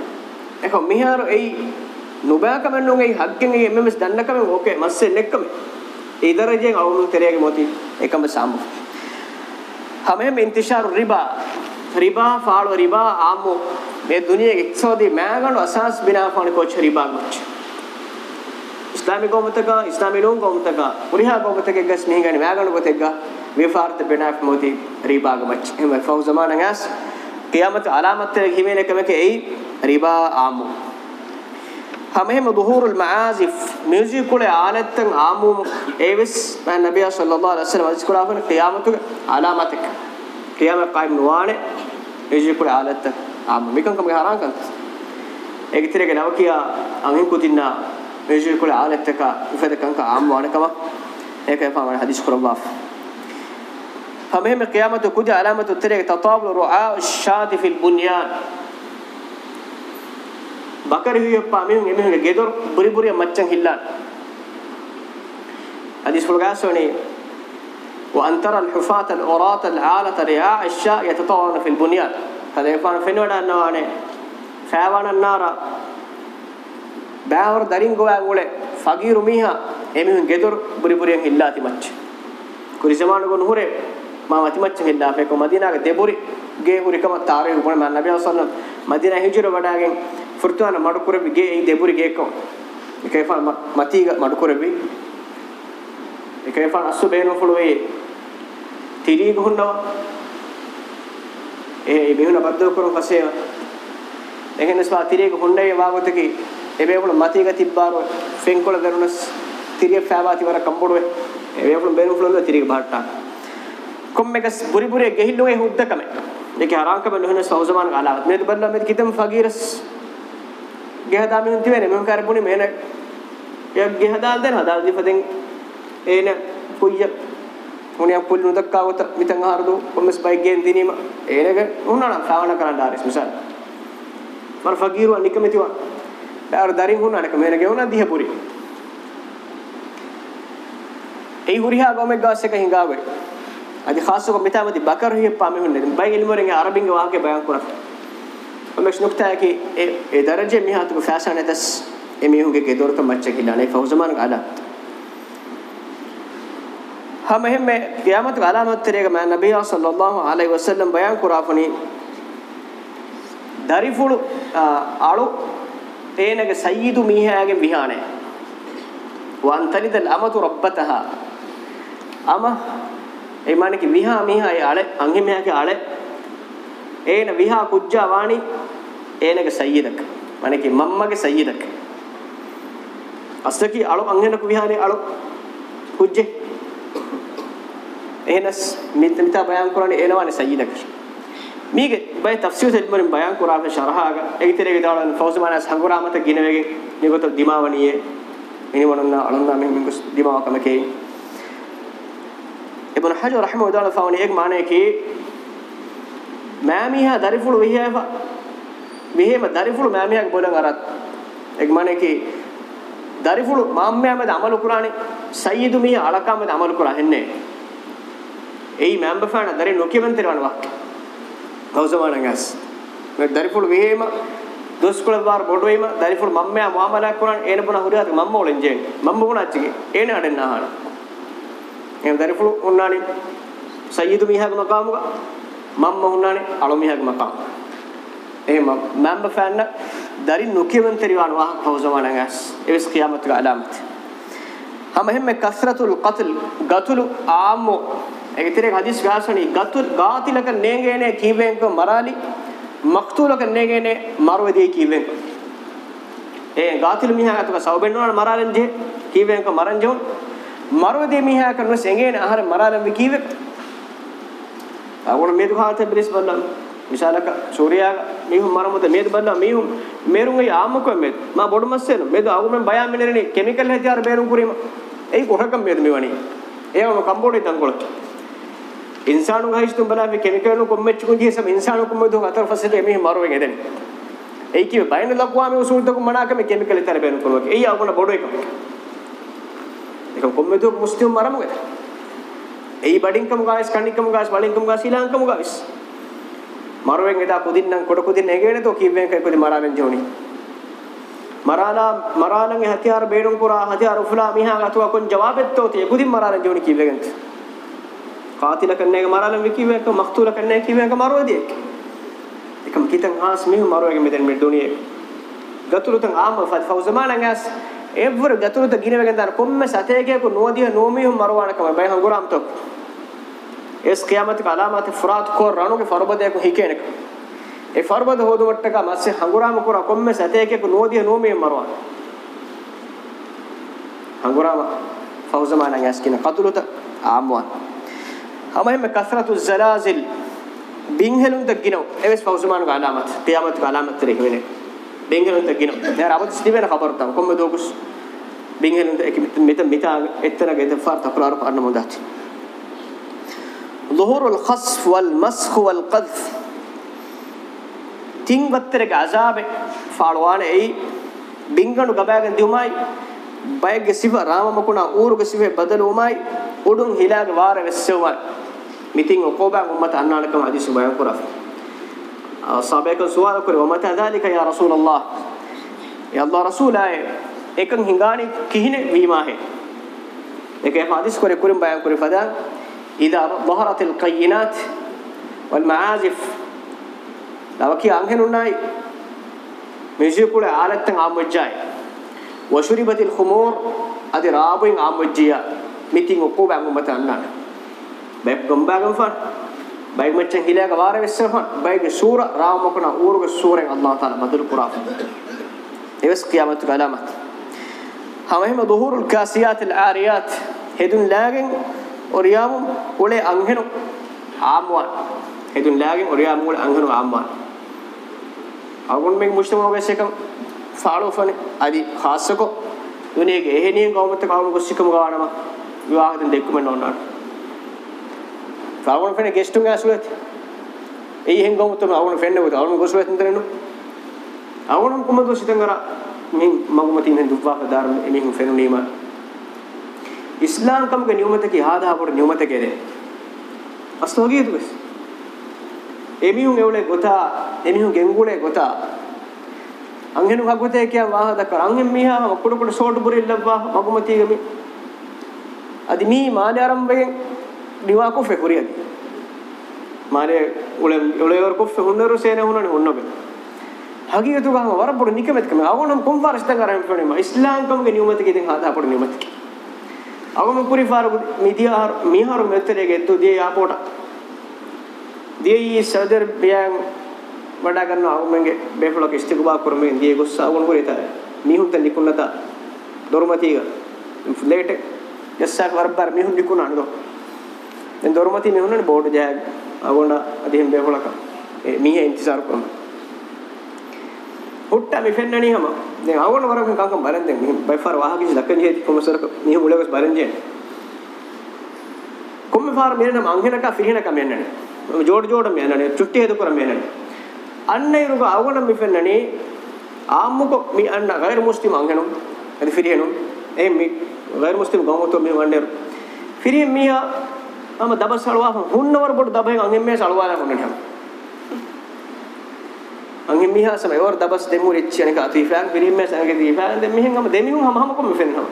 එක මෙහර එයි නුබෑකම නුන් එයි හග්ගෙන් එයි එම්එම්එස් දන්නකම ඕකේ මස්සේ නෙක්කම ඒ දරජෙන් අවුරු තෙරේගේ මොති එකම සම්බු හැම ඉන්තිෂාරු රිබා ರಿಬಾ ಫಾಳು ರಿಬಾ ಆಮು මේ දුනියෙ එක්සෝදී මෑගණු අසහස් බිනාපාණ කොච්ච රිබා කොච්ච ඉස්ලාමී ගොමතක ඉස්ලාමී නෝන් ගොමතක උරිහා ගොමතක ගස් මිහිගනි මෑගණු ගොතෙක්ග විෆාර්ත බිනාප් මොති රිබා ගොච්ච එම ෆෞ සමානන් ඇස් කියාමත අලාමත් හිමේන කමක එයි රිබා ආමු හැමෙම දුහුරුල් මආසිෆ් මියුසික් වල ආලත්තන් ආමු ඒවිස් නබිය සල්ලල්ලාහු අලයිහි වසල්ලම් අස්කුලාහන කියාමතුක අලාමතක කියාම قائم නොවානේ eji kure halatta amma mikan kam haran kan egitire ke nawa kiya angin kutinna eji kure halatta ka ufeda kan ka amma wana kama eka fa wana hadis qur'an waf فمهم قيامة كودي علامة التريق تطابل رعاء الشاة في البنيان بكر هي باميون يمهن جدور بري بري ماتشن هلال حديث فلغاسوني وأن ترى الحفاة العراة العالة رياع الشاء يتطاولون في البنيان هذا يفهم فين ودا نوانه فاوان النار බෑවර දරින් ගෝවා ගුලේ ෆගීරු මීහා එමිහුන් ගෙදොර බුරි බුරියෙන් හිල්ලාති මච්ච කුරිසමාන ගොනු hurray මා මති මච්ච හිල්ලා ෆේක මදීනාගේ දෙබුරි ගේ හුරිකම තාරේ උපන මා නබිය සල්ලම් මදීනා හිජුර වඩාගෙන් ෆුර්තුන මඩුකුරෙ ගේ ඒ දෙබුරි ගේ කෝ එකේ far මති මඩුකුරෙ එකේ far අසු බේනු ෆුලුවේ තිරී ගහනවා. ඒ බෙහුණ බද්දෝ කරෝ කසේ. එහෙන ස්වා තිරී ගහන්නේ වාගොතකි. ඒ බෙවුණ මතීග තිබ්බාරෝ ෆෙන්කොල දරුණස් තිරිය ෆෑවාති වර කම්බොඩුවේ. ඒ බෙවුණ බේරු ෆ්ලොල්ල තිරී බහට්ටා. කොම්මෙකස් බුරි බුරි ගෙහිල්ලුගේ හුද්දකම. ඒක හරාංකම නොහන සෞසමාන ගාලාවත්. මේක බල්ලා මේක කිතම් ෆගීරස්. ගෙහදා මිනුන් තිවෙන්නේ මම කරපුණි මේන. යක් ගෙහදාල් දෙන හදාල් දිපදෙන් ඒන කුయ్య මොණියක් පුල්ලි නොදක්කාවත මිතන් ආරදු කොමස් බයික් ගෙන් දිනීම ඒනක උන්නානම් සාවන කරන්න ආරිස් මිසල් මර ෆගීරු අනිකමෙතිව ඩාර දරින් උන්නානක මේනක උනා දිහපුරි ඒ හුරිහා ගොමෙක් ගාස් එක හිඟාවේ අදි ખાસක මිතාමදි බකර හිය පාමෙ හුන්නේ බයි එලිමරෙන් අරබින්ගේ වාගේ බයන් කරා ඔමෙක් නුක්තාකේ ඒ ඒ දරජේ මිහාතු ෆෑෂන් එතස් එමේ හුගේ ගෙදොරත මච්චකිනාලේ ෆෞසමාන් ගාලා ہم ہم میں قیامت کا علامت تیرے کہ میں نبی صلی اللہ علیہ وسلم بیان کرا فنی දරිෆුළු අලු තේනක සයිදු මීහාගේ විහාණය වන්තනිද ලමතු රබ්බතහ අම එමානක විහා මීහා ඒ අල අංහිමයාගේ අල ඒන විහා කුජ්ජා වාණි ඒනක සයිදක මණික මම්මගේ සයිදක අස්සකි අලු අංහෙනක විහානේ අලු කුජ්ජේ එහෙනස් මෙත් මිතා බයන් කරන්නේ එලවන්නේ සයිදක මීගේ බය තෆ්සීර් දෙල්මරින් බයන් කරාගේ ශරහාග ඒතරේ දාලන ෆෞසමානස් හංගුරාමත ගිනවෙගේ නියගත දිමාවණියේ මිනිවණන අලන්නා මෙහෙම මිගස් දිමාවකමකේ ඉබ්න හජර් රහිමහු දාලා ෆවනි එක් මානේ කී මෑමිහා දරිෆුළු විහෙව මෙහෙම දරිෆුළු මෑමියාගේ බොලන් අරත් එක් මානේ කී දරිෆුළු මාම්මයාමද අමල කුරානේ සයිදු මිහ අලකමද අමල කුරා හෙන්නේ එයි මැම්බෆාන දරේ නොකියමන්තරවන වක් ගෞසමානගස් මේ දරිපුල් විහෙම දොස්කුල බාර බොඩොයිම දරිපුල් මම්මයා මාමලා කරන එන පුන හුරියත් මම්ම වලින් ජේ මම්ම වුණාච්චිගේ එන අඩෙන් ආහන එම් දරිපුල් උන්නානි සයිදු මිහාග මකාමුග මම්ම උන්නානි අලු මිහාග මකා එහෙම මැම්බෆාන දරි නොකියමන්තරවන වක් ගෞසමානගස් එවස් කියාමත් ගාලාමත් هم هم كثرة القتل قتل عام ekitire hadis gahasani gatul gatilaka neengene kiwenko marali maktulaka neengene marwedi kiwenko ඒ ගාතිල මිහා අතක සවබෙන්නවන මරාලෙන් දෙ කීවෙන්ක මරන් ජොන් මරවදී මිහා කරන සෙන්ගේන ආහාර මරාලෙන් වි කීවෙක් අගොන මේ දුහාත බ්‍රිස් බලන මිසාලක සූර්යා මේහු මරමුද මේද බලන මේහු මේරුන් ඒ ආමක මේ මා බොඩමස්සෙන මේද අගොමෙන් බයම් මෙලෙනේ කෙමිකල් හැතියාර බේරුම් කුරීම ඒ කොහකම් මේද මෙවණි ඒවම කම්බෝඩේ දන්කොලච්චා ඉන්සානු ගහිස්තුම් බලාවේ කෙමිකල් කොම්මෙච්චු කුජේ සම ඉන්සානු කොම්මෙදෝ අතර ෆසෙද මේ මරුවෙන් එදෙන ඒ කිය බයින ලකුවා මේ උසූල් දකු මනාක මේ කෙමිකල් ඉතර බෙන් කොලෝක ඒ යවන බොඩ එක එක කොම්මෙදෝ මුස්ලිම් මරමුගෙද ඒ බඩින්කම ගාස් කණිකම ගාස් වලින්කම ගාස් ඊලාංකම ගාස් මරුවෙන් එදා කුදින්නම් කොට කුදින් නැගෙනතෝ කිව්වෙන් කයිපලි මරාවෙන් ජෝනි මරාලා මරාලන් හතියාර බේරුම් කුරා හතියාර උෆලා මිහා ගතුවා කොන් ජවාබෙත්තෝ තේ කුදින් මරාලන් ජෝනි කිව්වෙන් قاتل කරන එක මරාලම කිව්ව එක මක්තුල කරන එක කිව්ව එක මරුවදී එක එකම කිතන් ආස් මෙහෙ මරුවගේ මෙතන මේ දුනියේ ගතුරු තන් ආම ෆත් ෆෞසමාන ගස් එවර ගතුරු ත ගිනවගෙන දාන කොම්ම සතේකේ කො නෝදිය නෝමිහු මරුවාන කම බයි හංගුරම් තොක් එස් කියාමත් කලාමත් ෆරාත් කෝ රණුගේ ෆරබදේ කො හිකේනක ඒ ෆරබද හොදු වට්ටක මස්සේ හංගුරම් කෝ කොම්ම සතේකේ කො නෝදිය නෝමිහු මරුවාන හංගුරම් ෆෞසමාන ගස් කින කතුරු ත ආම්වන් amahim kasratu zalazil binhelun tagino eves fawzuman ga alamat qiyamat ga alamat tare hevene binhelun tagino ne rabot stibena khabar ta komme dogus binhelun ta meta meta ettana ga far ta prar parna mudati ظهور الخصف والمسخ والقذف تين وتر ga azabe falwan ei binganu gabagen diumai bayge sifa ramamkuna uuruge sifa badalumai udun hilaga wara vessewai mitin uquba ummat annana kam hadis bayan kuraf sahabe kan suwara kuri wa mata dhalika ya rasulullah ya allah rasulay ekan hingani kihine vima he ekay hadis kuri kurim bayan kuri fada idha dhaharat al qayyinat wal ma'azif lavaki anhenunnai musiqule alattan amujjai wa shuribatil khumur adi rabuin amujjia mitin uquba ummat annana බයික් ගම්බාගම් ෆන් බයික් මච්චන් හිලාක වාර වෙස්සන fun bike සූර රාමකන ඌරුගේ සූරෙන් අල්ලාහ් තාලා බදල් කුරා එවස් කියාමත් ගලාමත් හැමෙම දුහුරුල් කාසියාත් අල් ආරියාත් හෙදුන් ලාගෙන් ඔරියාමු උලේ අංහෙනු ආම්වන් හෙදුන් ලාගෙන් ඔරියාමු උලේ අංහෙනු ආම්වන් අවුන් මේ මුස්ලිමෝගේ සේකම් ෆාලෝෆන අදි ખાસકો උනේගේ එහෙනියෙන් ගෞමත කවුරු කොස්සිකම ගානම විවාහයෙන් දෙක්කම නෝනාට ಅವನು ಫೆನೆ ಗೆಸ್ಟು ಆಸುಲತ್ ಏಯಿ ಹೆಂಗ ಗೊತ್ತನು ಅವನು ಫೆನ್ನೆ ಗೊತ್ತ ಅವನು ಗೊಸುಲತ್ ಅಂತರೇನು ಅವನು ಕುಮ ದೋಷಿತಂಗರ ಮಿಂ ಮಗುಮತಿ ಮಿಂ ದುವ್ವಾ ಫದಾರ ಮಿಂ ಫೆನು ನೀಮ ಇಸ್ಲಾಂ ಕಮ್ಗೆ ನ್ಯೂಮತಕಿ ಹಾದಾ ಬರ ನ್ಯೂಮತಕೆದೆ ಅಸ್ತು ಹೋಗಿದು ಬಸ್ එමිහුන් එවුලේ ගොතා එමිහුන් ගෙන්ගුලේ ගොතා අංගෙනු හගොතේ කියා වාහ දක්කර අංගෙන් මීහා කුඩු කුඩු සෝඩු බුරිල්ලබ්වා මගුමතිගමි අදි මී මානේ ආරම්භයෙන් ඩිවා කො ෆෙහුරියද මානේ උලෙ උලෙ වර කො ෆෙහුන්නරු සේන හුනනේ හොන්නබෙ හගියතු ගහම වර පොඩ නිකමෙත්කම අවනම් කොම් වාරස්ත කරම් ෆොනේ මා ඉස්ලාම් කම්ගේ නියමතක ඉතින් ආදා පොඩ නියමතක අවම කුරි ෆාරු මිදියාර මිහාරු මෙතරේගේ තු දිය යාපෝට දියී සදර් බයන් වඩා කරන අවමගේ බේෆලොක් ඉස්තිකබා කරමෙන් දිය ගොස්ස අවන කුරිත මිහුන්ත නිකුන්නත දොර්මතිග ෆ්ලේට් යස්සක් වරබර් මිහුන් නිකුණ අනදෝ දැන් දොරමති මෙහුණනේ බෝඩ් ජෑග් අගොණ අධිහෙම් බෙහොලක ඒ මීහ ඉන්තිසාර කරන හුට්ට මෙෆෙන්නණි හැම දැන් අගොණ වරක කංගම් බලන් දැන් මෙහි බයිෆර් වහගින් ලකන් ජේ කොමසර මීහ මුලවස් බලන් ජේ කොම්ම ෆාර මෙන්න මංහෙනක ෆිහිනක මෙන්නනේ ජෝඩ ජෝඩ මෙන්නනේ චුට්ටි හේතු කර මෙන්නනේ අන්න ඉරුග අගොණ මෙෆෙන්නණි ආම්මුක මි අන්න ගෛර මුස්ලිම් අංහෙනු අද ෆිරිහෙනු එම් මි ගෛර මුස්ලිම් ගමතෝ මේ වන්ඩර් ෆිරිහෙ මීහා මම දබස් සලවා හුන්නවර බොඩ දබේ අංගෙ මේ සලවාලා හුන්නට අංගෙ මිහා සම ඒවර දබස් දෙමු රෙච්චියන එක අතී ෆෑන් පිරින් මේ සංගෙ දී ෆෑන් දෙ මිහෙන් ගම දෙමිහුන් හම හම කොම ෆෙන්නවා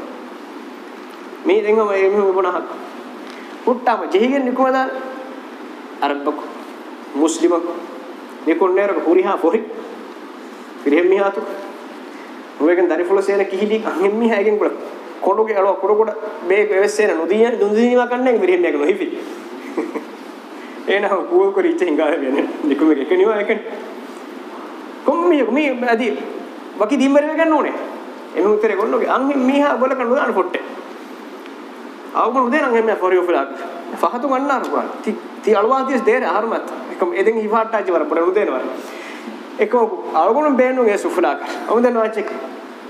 මේ දෙංගම මේ මෙහෙම පොණහක් උට්ටම ජෙහිගෙන් නිකුමදා අරබ්බක මුස්ලිමක නිකුන්නේරක පුරිහා පොරි පිරිහෙන් මිහාතු නුවේකන් දරිෆුල සේන කිහිලි අංගෙ මිහාගෙන් බලක් කොඩුගේ අලෝ කොඩු කොඩ මේ වෙස්සේන නුදිය නුදිනීවා කන්නේ මෙරිහෙන් මේක නොහිවි එනහ කෝ කරිච්ච හිඟා වෙන්නේ නිකුම එක නිවා එක කොම්මිය මේ අදී වකි දිම්බර වෙ ගන්න ඕනේ එමු උතරේ ගොල්ලෝගේ අන් මීහා ගොල්ල කන්න දාන පොට්ටේ අවුගුණ උදේ නම් එම්ම ෆොරියෝ ෆලාක් ෆහතු ගන්නාර කොහොමද ති ති අලවාතිස් දේර ආරමත් එකම එදෙන් ඉවාට්ටාජි වර පොරණු දෙනවා එකම අවුගුණ බේනු ඒ සුෆලාක් අවුදනවා චෙක්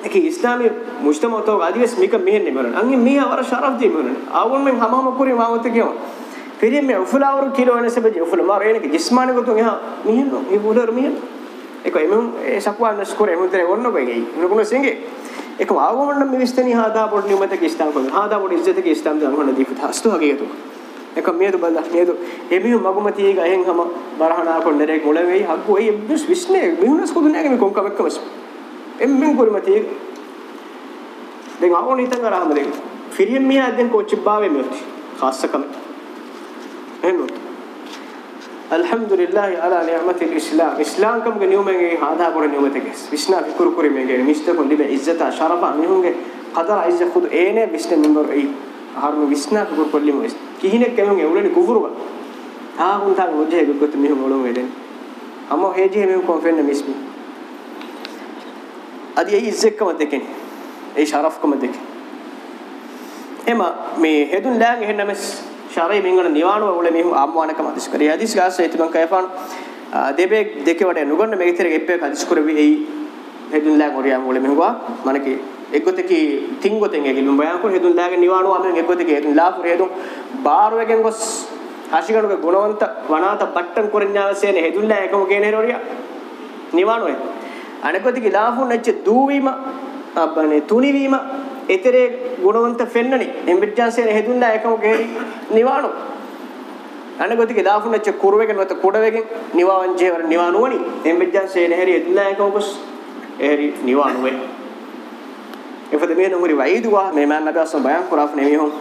Deki İslami mujtama otok adiyes mika mihen nimeron. Angi mi avara şaraf di miheron. Avun men hamama kuri mamate kiyon. Pirim me ufula avru kilo ene sebe ufula mar ene ki jismani gotun ha mihen no e bulur mihen. Eko emun e sakwa nas kore emun tere onno ko gei. Nukuno singe. Eko avun men misteni ha da bod nimate ki İslam ko. Ha da bod izzete ki İslam da honna di fitha astu hage yetu. එක මේදු බඳ මේදු එමිහු මගුමතිය ගහෙන් හම බරහනා කොණ්ඩරේ ගොළ වෙයි හක්කු වෙයි විශ්නේ මිහුනස් කොදුනේ මේ කොංකමක්කමස් එම්මෙන් කුරුමති දැන් ආවෝ නිතන් අරහම දැන් ෆිරියෙන් මියා දැන් කොච්චිබ්බාවේ මෙති ખાસකම එහෙනම් අල්හම්දුලිල්ලාහ් අලා නිඅමතිල් ඉස්ලාම් ඉස්ලාම් කම් ගේ නියමගේ ආදා කර නියමතකස් විස්නා ෆිකුරු කුරු මේගේ මිස්ත කොන් දිබ ඉස්සත ශරබ මිහුගේ قدر ඉස්ස ඛුද් ඒනේ විස්නේ මෙම්බර් ඒ හර්ම විස්නා කුරු කොල්ලිම කිහිනේ කැමෙන් එවුලනේ කුෆුරුවා තා හුන් තා මුජේ ගොත් මිහු මොළොන් වේදෙන් අමෝ හේජි මෙම් කොන් ෆෙන්න මිස්මි adi ei izzekama dekeni ei sharafkama dekeni ema me hedun lang hennames sharai mingana niwanu ole mehu amwanakam hadis kari hadis gas etiman kayfan debe deke wade nuganna megitere eppe hadis kuravi ei hedun lang oriyam ole mehuwa manake එක්ගොතකි තිංගොතෙන් ඇගිලුම් බයන්කොර හේතුන් දාගෙන නිවාණු අමෙන් එක්ගොතකි හේතුන් ලාපුර හේතුන් බාරවගෙන් ගොස් ආශිගණුගේ ගුණවන්ත වනාත බට්ටම් කරන්නාවසේන හේතුන් ලා එකම ගේන හේරෝරියා නිවාණු හේතුන් අනකොති ගිලාහු නැච්ච දූවීම අබනේ තුනිවීම එතරේ ගුණවන්ත ෆෙන්නනි එම්බිට්ජාන්සේ හෙදුන්නා එකම කෙරි නිවාණු අනගොතික දාපු නැච්ච කුරවේකන වත කුඩවේකෙන් නිවාවන් ජේවර නිවානුවනි එම්බිට්ජාන්සේ නැහැරි එදුන්නා එකම කුස් එහෙරි නිවානුවේ එපද මේ නමුරි වයිදුවා මේ මෑන් නගසම් බයන් කුරාෆ් නෙමිහොන්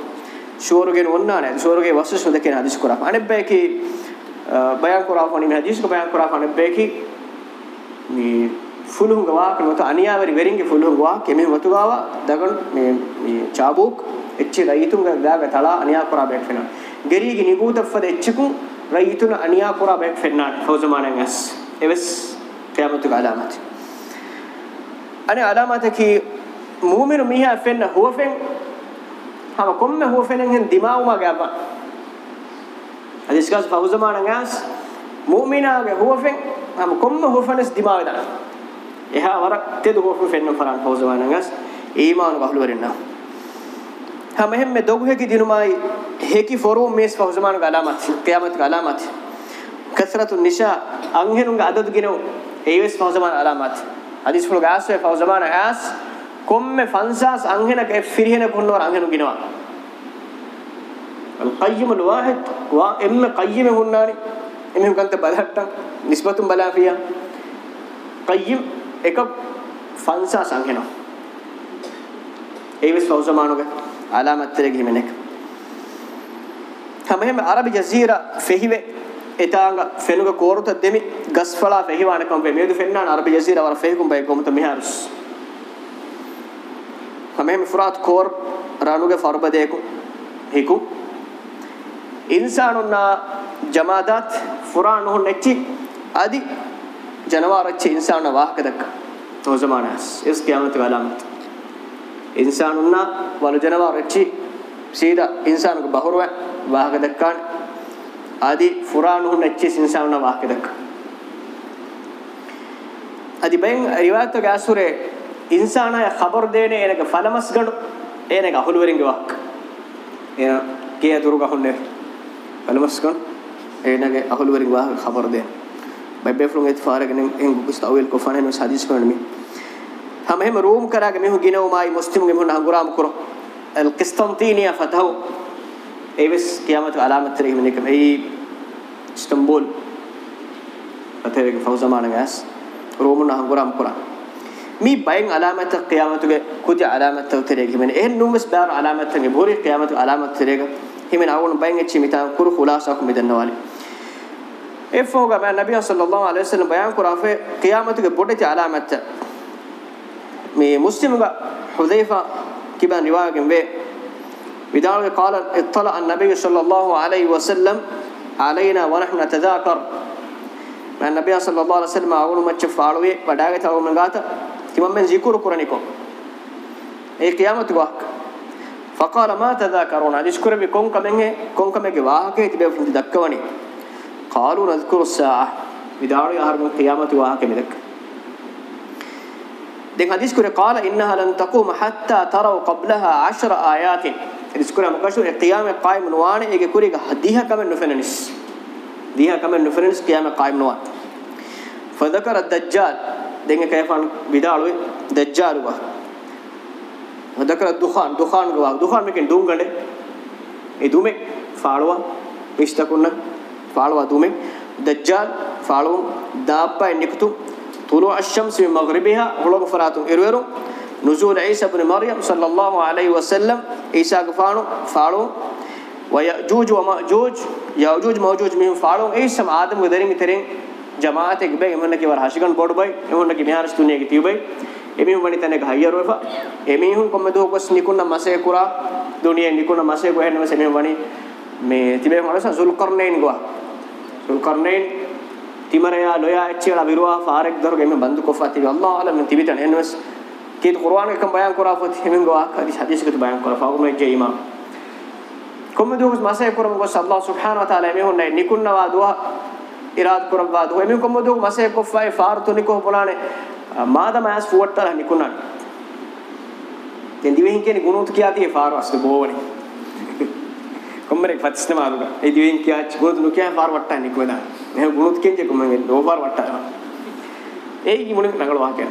ෂෝරුගෙන වන්නා නැ ෂෝරුගේ වස්සස් හොදකේ හදිස් කුරාෆ් අනෙබ්බේකි බයන් කුරාෆ් වනි මේ හදිස් කුරාෆ් බයන් කුරාෆ් අනෙබ්බේකි මේ ಫುಲುಂಗವಾಕ್ ಮತ್ತು ಅನಿಯಾವರಿ ವೆರಿಂಗೆ ಫುಲುಂಗವಾಕ್ ಎಮೆ ಮತುಗಾವ ದಗನ್ ಮೇ ಮೇ ಚಾಬೂಕ್ ಎಚ್ಚಿ ರೈತುಂಗ ದಾಗ ತಳ ಅನಿಯಾಪುರ ಬೇಕ್ ಫೆನ ಗರಿಗೆ ನಿಗೂದಫದ ಎಚ್ಚಕು ರೈತುನ ಅನಿಯಾಪುರ ಬೇಕ್ ಫೆನ್ನ ಫೌಜಮಾನಂಗಸ್ ಎವಸ್ ಕಿಯಾಮತು ಅಲಾಮತ್ ಅನೆ ಅಲಾಮತ ಕಿ ಮೂಮಿನು ಮಿಹ ಫೆನ್ನ ಹುವಫೆನ್ ಹಮ ಕೊಮ್ಮೆ ಹುವಫೆನ್ ಹೆನ್ ದಿಮಾವುಮಾ ಗಾಪ ಅದಿಸ್ಕಸ್ ಫೌಜಮಾನಂಗಸ್ ಮೂಮಿನಾಗೆ ಹುವಫೆನ್ ಹಮ ಕೊಮ್ಮೆ ಹುವಫೆನಸ್ ದಿಮಾವಿದಾ එහා වරක් තෙදු හොෆු ෆෙන්නු ෆරන් හොසවනගස් ඊමානු බහලුවරින්නා හැම හැම දොගුහෙකි දිනුමයි හේකි ෆොරෝම් මේස් හොසමානු ගලාමත් ක්‍යාමත් ගලාමත් කසරතු නිෂා අංහෙනුග අදදු ගිනෝ ඒවස් හොසමාන අලාමත් අදිස් ෆුල ගාස් වේ හොසමාන ආස් කොම්මෙ ෆන්සාස් අංහෙනක ෆිරිහෙන කුන්නවර අංහෙනු ගිනවා القيم الواحد وام قيم هناني انهم كنت بلحتن نسبه بلا فيها قيم එක 500 සංහෙනවා ඒවිස් ෆෞසමානුගේ අලාමත්තරේ ගිහිමෙන එක හැමෙම අරබි ජසීරා ෆෙහිවේ එතාංග ෆෙනුග කෝරුත දෙමි ගස්ෆලා ෆෙහිවාන කම්බේ මේදු ෆෙන්නාන අරබි ජසීරා වර ෆෙහිකුම් බයි කොමත මිහාරුස් හැමෙම ෆුරාත් කෝර් රානුගේ ෆර්බදේකු හිකු ඉන්සානුන්නා ජමාදාත් ෆුරානුහු නැති আদি ජනවාරච්ච ඉන්සාන වාහක දක්වා තෝ ජමානස් ඉස් කියාමත් ගලාමත් ඉන්සානුන්න වල ජනවාරච්ච සීද ඉන්සානක බහුරව වාහක දක්කාන ආදි ෆුරානුහු නැච්ච ඉන්සාන වාහක දක්වා අදි බෙන් රිවායත ගාසුරේ ඉන්සානය خبر දෙන්නේ එනක ඵලමස් ගණු එනක අහුල වරින්ගේ වක් එන කේ දුරු ගහන්නේ ඵලමස් ගණු එනක අහුල වරින්ගේ වාහක خبر දෙන්නේ ببه فلون اتفارق نم ان مستويل کو فن نس حدیث پڑھن می ہم ہم روم کرا کہ میں گنو مائی مسلم گم نہ گرام کرو القسطنطينيه فتحو ایوس قیامت علامت تری من کہ ای استنبول اتھے کے فوزمان گاس روم نہ گرام کرا می بین علامت قیامت کے کچھ علامت تری کہ میں ان نومس دار علامت تری بوری قیامت علامت تری کہ من اون بین چ میتا کر خلاصہ کو مدن والی إفوغا إيه ما النبي صلى الله عليه وسلم بيان كرافة قيامتك بودت علامة مي مسلم حذيفة كبان رواقم بي بدار قال اطلع النبي صلى الله عليه وسلم علينا ونحن نتذاكر ما النبي صلى الله عليه وسلم أقول ما تشوف تشفعلوه بداعي تاو من قاتا كم من ذكر قرانكم أي قيامة واق فقال ما تذاكرون أذكر بكم كم هي كم كم واحد كي تبي في الدكواني قالوا نذكر الساعه بداري هرم قيامه واهك ملك دين حديث كره قال انها لن تقوم حتى تروا قبلها 10 ايات حديث كره مكشور قيامه قائم نوان ايك كوري حديها كمن نفننس ديها كمن نفننس قيامه قائم نوان فذكر الدجال دين كيفان بدالو دجال وا ذكر الدخان دخان وا دخان مكن دوم گنڈے اي دومے فالوا مشتكون فالوا دومي دجال فالو دابا انكتو طلوع الشمس من مغربها غلو فراتو ايرويرو نزول عيسى بن مريم صلى الله عليه وسلم عيسى غفانو فالو ويأجوج ومأجوج يأجوج موجوج من فالو عيسى آدم ودري مترين جماعت එක බෑ එමුන්න කිවර හෂිකන් බොඩ බයි එමුන්න කි මිහාරස් තුනේ කි තිබයි එමි වනි තන ගහයර වෙපා එමි හුන් කොම දෝ කොස් නිකුන මසේ කුරා දුනිය නිකුන මසේ ගොහෙනවස එමි වනි මේ තිබේ මනස සුල් කරනේන් ගවා ذوالقرنين තිමරයා ලොයා ඇච්චිලා විරුවා ෆාරෙක් දරගෙම බඳු කොෆාති අල්ලාහ් අලම තිබිටන එනස් කීත කුර්ආන එකම් බයන් කරා ෆොත් හිමෙන් ගෝ ආකාදි හදීසකට බයන් කරා ෆාගුම එජේ ඉමාම් කොම දුගස් මාසේ කරම ගොස් අල්ලාහ් සුබ්හාන වතාලා මේ හොන්නේ නිකුන්නවා දුවා ඉරාද කරවා දුවා මේ කොම දුග මාසේ කොෆායි ෆාරතු නිකෝ පුලානේ මාද මාස් ෆුවට්ටලා නිකුන්නා දෙන් දිවෙහින් කියන්නේ ගුණුත් කියාතියේ ෆාරවස්ක බෝවනේ ಕೊಮ್ಮರೆ ಫತ್ಸ್ನೆ ಮಾರುಗ ಐದು ವೇನ್ ಕ್ಯಾ ಚಿಗೋದು ನು ಕ್ಯಾ ಫಾರ್ ವಟ್ಟ ನಿಕೋದ ನೇ ಗುಣುತ್ ಕೆಂಜೆ ಕೊಮ್ಮೆ ಲೋ ಫಾರ್ ವಟ್ಟ ಏಗಿ ಮುನಿ ನಗಳು ವಾಕೆ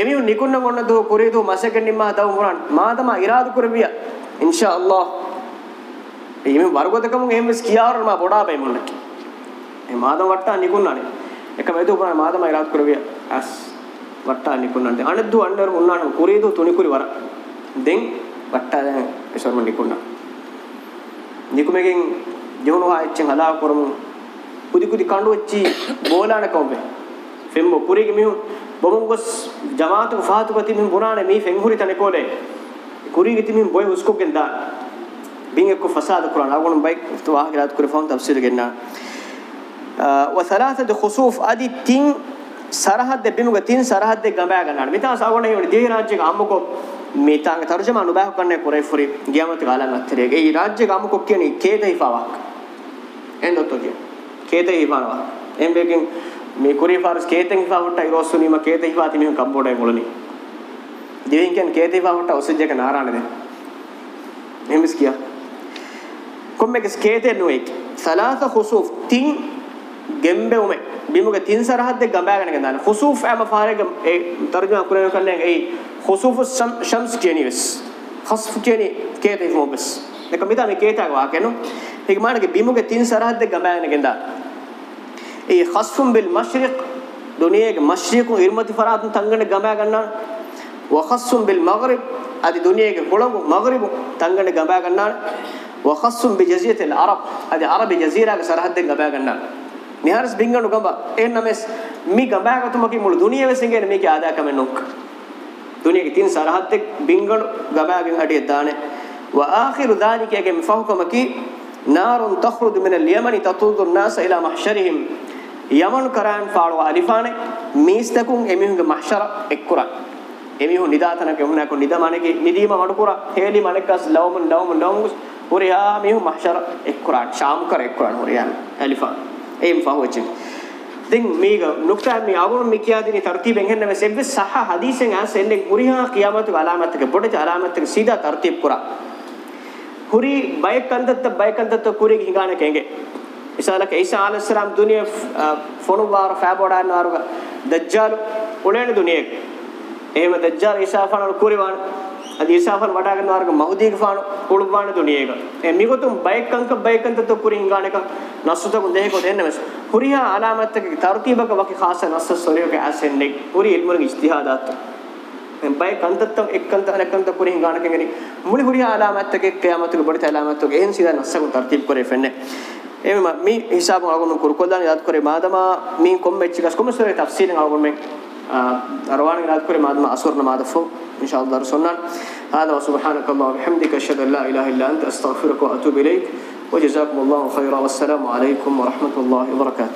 ಎಮಿಯು ನಿಕುನ್ನ ಗೊಂಡದು ಕುರಿದು ಮಸಕ ನಿಮ್ಮ ದವ ಮುರಾನ್ ಮಾದಮ ಇರಾದು ಕುರಬಿಯ ಇನ್ಶಾ ಅಲ್ಲಾಹ್ ಎಮಿ ವರ್ಗದಕಮ ಎಮ್ಸ್ ಕಿಯಾರ ಮಾ ಬೊಡಾ ಬೈ ಮುನಕ್ಕೆ ಎ ಮಾದಮ ವಟ್ಟ ನಿಕುನ್ನಾನೆ එක වැදු පුරා මාදම ඉරාත් කරවිය ඇස් වට්ටා නිකුණන්ද අනද්දු අnder උන්නාන කුරීදු තුනිකුරි වර දෙන් වට්ටා දැන් එසර්ම නිකුණා ನಿಕುಮೆಗೆನ್ ಜೆಹುನು ಹಾಯೆಚ್ಚೆನ್ ಹಲಾ ಕೊರಮು ಕುದಿ ಕುದಿ ಕಾಂಡು ವಚ್ಚಿ ಬೋಲಾನ ಕೌಬೆ ಫೆಮ್ಮು ಕುರಿಗೆ ಮಿಹು ಬೊಮು ಗೊಸ್ ಜಮಾತು ಫಾತು ಗತಿ ಮಿಹು ಬುನಾನೆ ಮಿ ಫೆಂ ಹುರಿ ತನೆ ಕೋಲೆ ಕುರಿಗೆ ತಿ ಮಿಹು ಬೊಯ್ ಉಸ್ಕೋ ಗೆಂದ ಬಿಂಗೆ ಕೊ ಫಸಾದ ಕುರಾನ್ ಅಗೋಣ ಬೈಕ್ ತು ಆಹಿರಾತ್ ಕುರಿ ಫೌನ್ ತಫ್ಸೀಲ್ ಗೆನ್ನ ವಸಲಾಸದ ಖುಸೂಫ್ ಅದಿ ತಿನ್ ಸರಹದ್ದೆ ಬಿಮುಗ ತಿನ್ ಸರಹದ್ದೆ ಗಂಬಾಗ ನಾಡ ಮಿತಾಸ ಅಗೋಣ ಹೇಳಿ ದೇಹ ರಾಜ್ಯಗ ಅಮ್ಮಕೋ මේතාගේ තර්ජම අනුබෑහ කන්නේ කුරයිෆුරි ගියාමත ගාලන් අත්තරේ ඒ රාජ්‍ය ගාමුකෝ කියන්නේ කේතයිපාවක් එන්නොතෝ කිය කේතයිපාවා එම්බෙකින් මේ කුරයිෆාරස් කේතයිපාවට ඉරෝසුනීම කේතයිපාති මෙහම් කම්බෝඩේ මොළනි දෙවියන් කියන්නේ කේතයිපාවට ඔසජ්ජක නාරාණද එම්ස් කිය කොම්මෙක ස්කේතේ නොඑක් සලාස හුසුෆ් තින් ගෙම්බෙවුමේ බිමුගේ තින් සරහද්ද ගඹාගෙන ගඳන හුසුෆ් එම ෆාරේ ඒ තර්ජම කුරයිෆ කන්නේ ඒ خسوف الشمس كيني بس خسف كيني كيتي فمو بس دك ميدا مي كيتا واكنو هيك مانك بيموك تين سرحد گمان گندا اي خسف بالمشرق دنيا مشرق ارمتي فرات تنگن گما گنا وخسف بالمغرب ادي دنيا گلم مغرب تنگن گما گنا وخص بجزيره العرب ادي عرب جزيره سرحد گما گنا නිහාරස් බින්ගණු ගඹ එන්නමස් මි ගඹාගතුමකි මුළු දුනියවෙ සිංගෙන මේකේ ආදාකමෙන්නොක් දුනියගේ තින් සරහත් එක් බින්ගණ ගමෑගෙන් අඩිය දානේ වා ආඛිරු ذාලිකගේ මෆහුකමකි නාරුන් තඛරුදු මින ලියමනි තතුදු الناس ඉලා මහෂරිහිම් යමන් කරාන් පාළු අලිෆානේ මීස්තකුන් එමිහුගේ මහෂර එක්කුරා එමිහු නිදාතනක එමුනක නිදමණකි නිදීම මඩුකුරා හේලි මණකස් ලවම ලවම ලවම හොරියා මිහු මහෂර එක්කුරා ශාම් කර එක්කුරා හොරියා අලිෆා එම් ෆහුචි දැන් මේක නුක්තා මේ ආගම මේ කියාදෙන තර්තිබෙන් හෙන්න මේ සෙබ්බ සහ හදීසෙන් ආසෙන්නේ හුරිහා කියාමතු අලාමත් එක පොඩට අලාමත් එක සීදා තර්තිබ් කරා හුරි බයකන්දත්ත බයකන්දත්ත කුරේ හිඟාන කෙන්ගේ ඉසාලක ඊසා আলাইহিসসালাম දුනිය ෆොනු වාර ෆෑබෝඩාන වාරුග දජ්ජාල් උණේන දුනියෙක් එහෙම දජ්ජාල් ඊසා ෆානල් කුරේ වාන අදීසාවල් වඩා ගන්න වර්ග මහුදීගාන උළුබාන දුනියේක එ මිගොතුම් බයික්කංක බයික්කන්ත තොකුරින් ගානක නස්සුතකු දෙහෙකෝ දෙන්නමස් හුරියා අලාමත්තක තර්තිබක වකි ખાસ නස්ස සොරියක ඇසෙන්නේ හුරි ඉල්මුරුගේ ඉස්තිහාදාත් බයි කන්තත්තම් එක්කන්ත අනකන්ත පුරින් ගානකෙන් ගනි මුලි හුරි ආලාමත්තක එක් යාමතුක බඩ තලාමත්තක එහෙන් සිදා නස්සකු තර්තිබ් කරේ ෆෙන්නේ එමෙ මි හිසාබ අලගොන කුරුකොදාන යාත් කරේ මාදමා මි කොම්බෙච්චිකස් කොමසරේ තෆ්සීරෙන් අලගොන මෙන් آه، أروان قرأت ما ما أصورنا ما دفو إن شاء الله رسولنا هذا وسبحانك الله وبحمدك أشهد أن لا إله إلا أنت أستغفرك وأتوب إليك وجزاكم الله خيرا والسلام عليكم ورحمة الله وبركاته